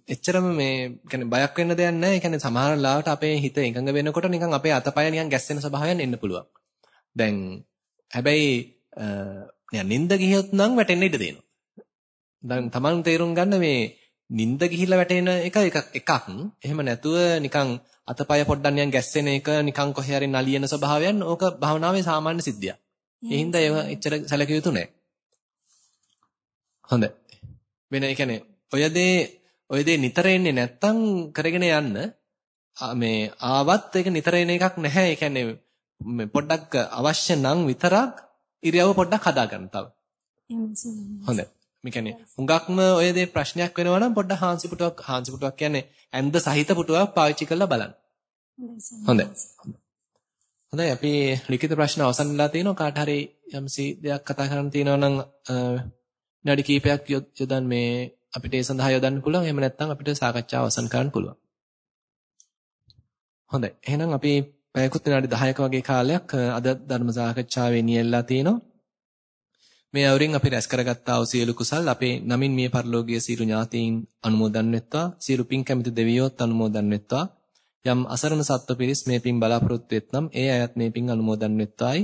එච්චරම මේ කියන්නේ බයක් වෙන්න දෙයක් නැහැ. ඒ කියන්නේ සමහර ලාවට අපේ හිත එකඟ වෙනකොට නිකන් අපේ අතපය නිකන් ගැස්සෙන ස්වභාවයක් එන්න පුළුවන්. දැන් හැබැයි නිකන් නිින්ද ගියොත් නම් වැටෙන්න ඉඩ දෙනවා. දැන් Taman තේරුම් ගන්න මේ නිින්ද ගිහිලා වැටෙන එක එකක් එකක්. එහෙම නැතුව නිකන් අතපය පොඩ්ඩක් නිකන් ගැස්සෙන එක නිකන් කොහේ හරි නලියන ස්වභාවයන් ඕක භාවනාවේ සාමාන්‍ය සිද්ධියක්. ඒ හින්දා ඒව එච්චර සැලකිය යුතු නැහැ. හොඳයි. වෙන ඒ කියන්නේ ඔය දේ ඔය දේ නිතර එන්නේ නැත්තම් කරගෙන යන්න මේ ආවත් ඒක නිතර එන එකක් නැහැ. ඒ කියන්නේ පොඩ්ඩක් අවශ්‍ය නම් විතරක් ඉරියව පොඩ්ඩක් හදාගන්න තව. හොඳයි. මේ කියන්නේ හුඟක්ම ඔය දේ ප්‍රශ්නයක් වෙනවා නම් පොඩ්ඩක් හාන්සි පුටුවක් හාන්සි පුටුවක් කියන්නේ ඇඳ සහිත පුටුවක් පාවිච්චි කරලා බලන්න. හොඳයි. හොඳයි අපි ලිඛිත ප්‍රශ්න අවසන් වෙලා තිනවා කාට හරි යම්සි දෙයක් කතා කරන්න තියෙනවා නම් විනාඩි කිහිපයක් යොදන් මේ අපිට ඒ සඳහා යොදන්න පුළුවන්. එහෙම නැත්නම් අපිට සාකච්ඡාව අවසන් කරන්න පුළුවන්. හොඳයි. එහෙනම් අපි පැයකුත් විනාඩි 10ක වගේ කාලයක් අද ධර්ම සාකච්ඡාවේ නියැලලා තිනවා. මේ අවුරින් අපි රැස් කරගත්තා වූ සියලු කුසල් අපේ නමින් මිය පරලෝකීය සියලු ඥාතීන් අනුමෝදන් වෙත්වා. සියලු පින් කැමති දෙවියෝත් අනුමෝදන් වෙත්වා. යම් අසරණ සත්ව පිරිස් මේ පින් බලාපොරොත්තු වෙත්නම් ඒ අයත් මේ පින් අනුමෝදන් වෙත්වායි.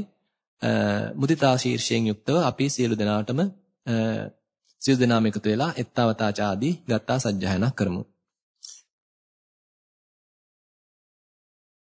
මුදිතා ශීර්ෂයෙන් යුක්තව අපි සියලු දෙනාටම සියලු දෙනාම එකතු වෙලා එත්තවතාචාදී ගත්තා සජ්ජායනා කරමු.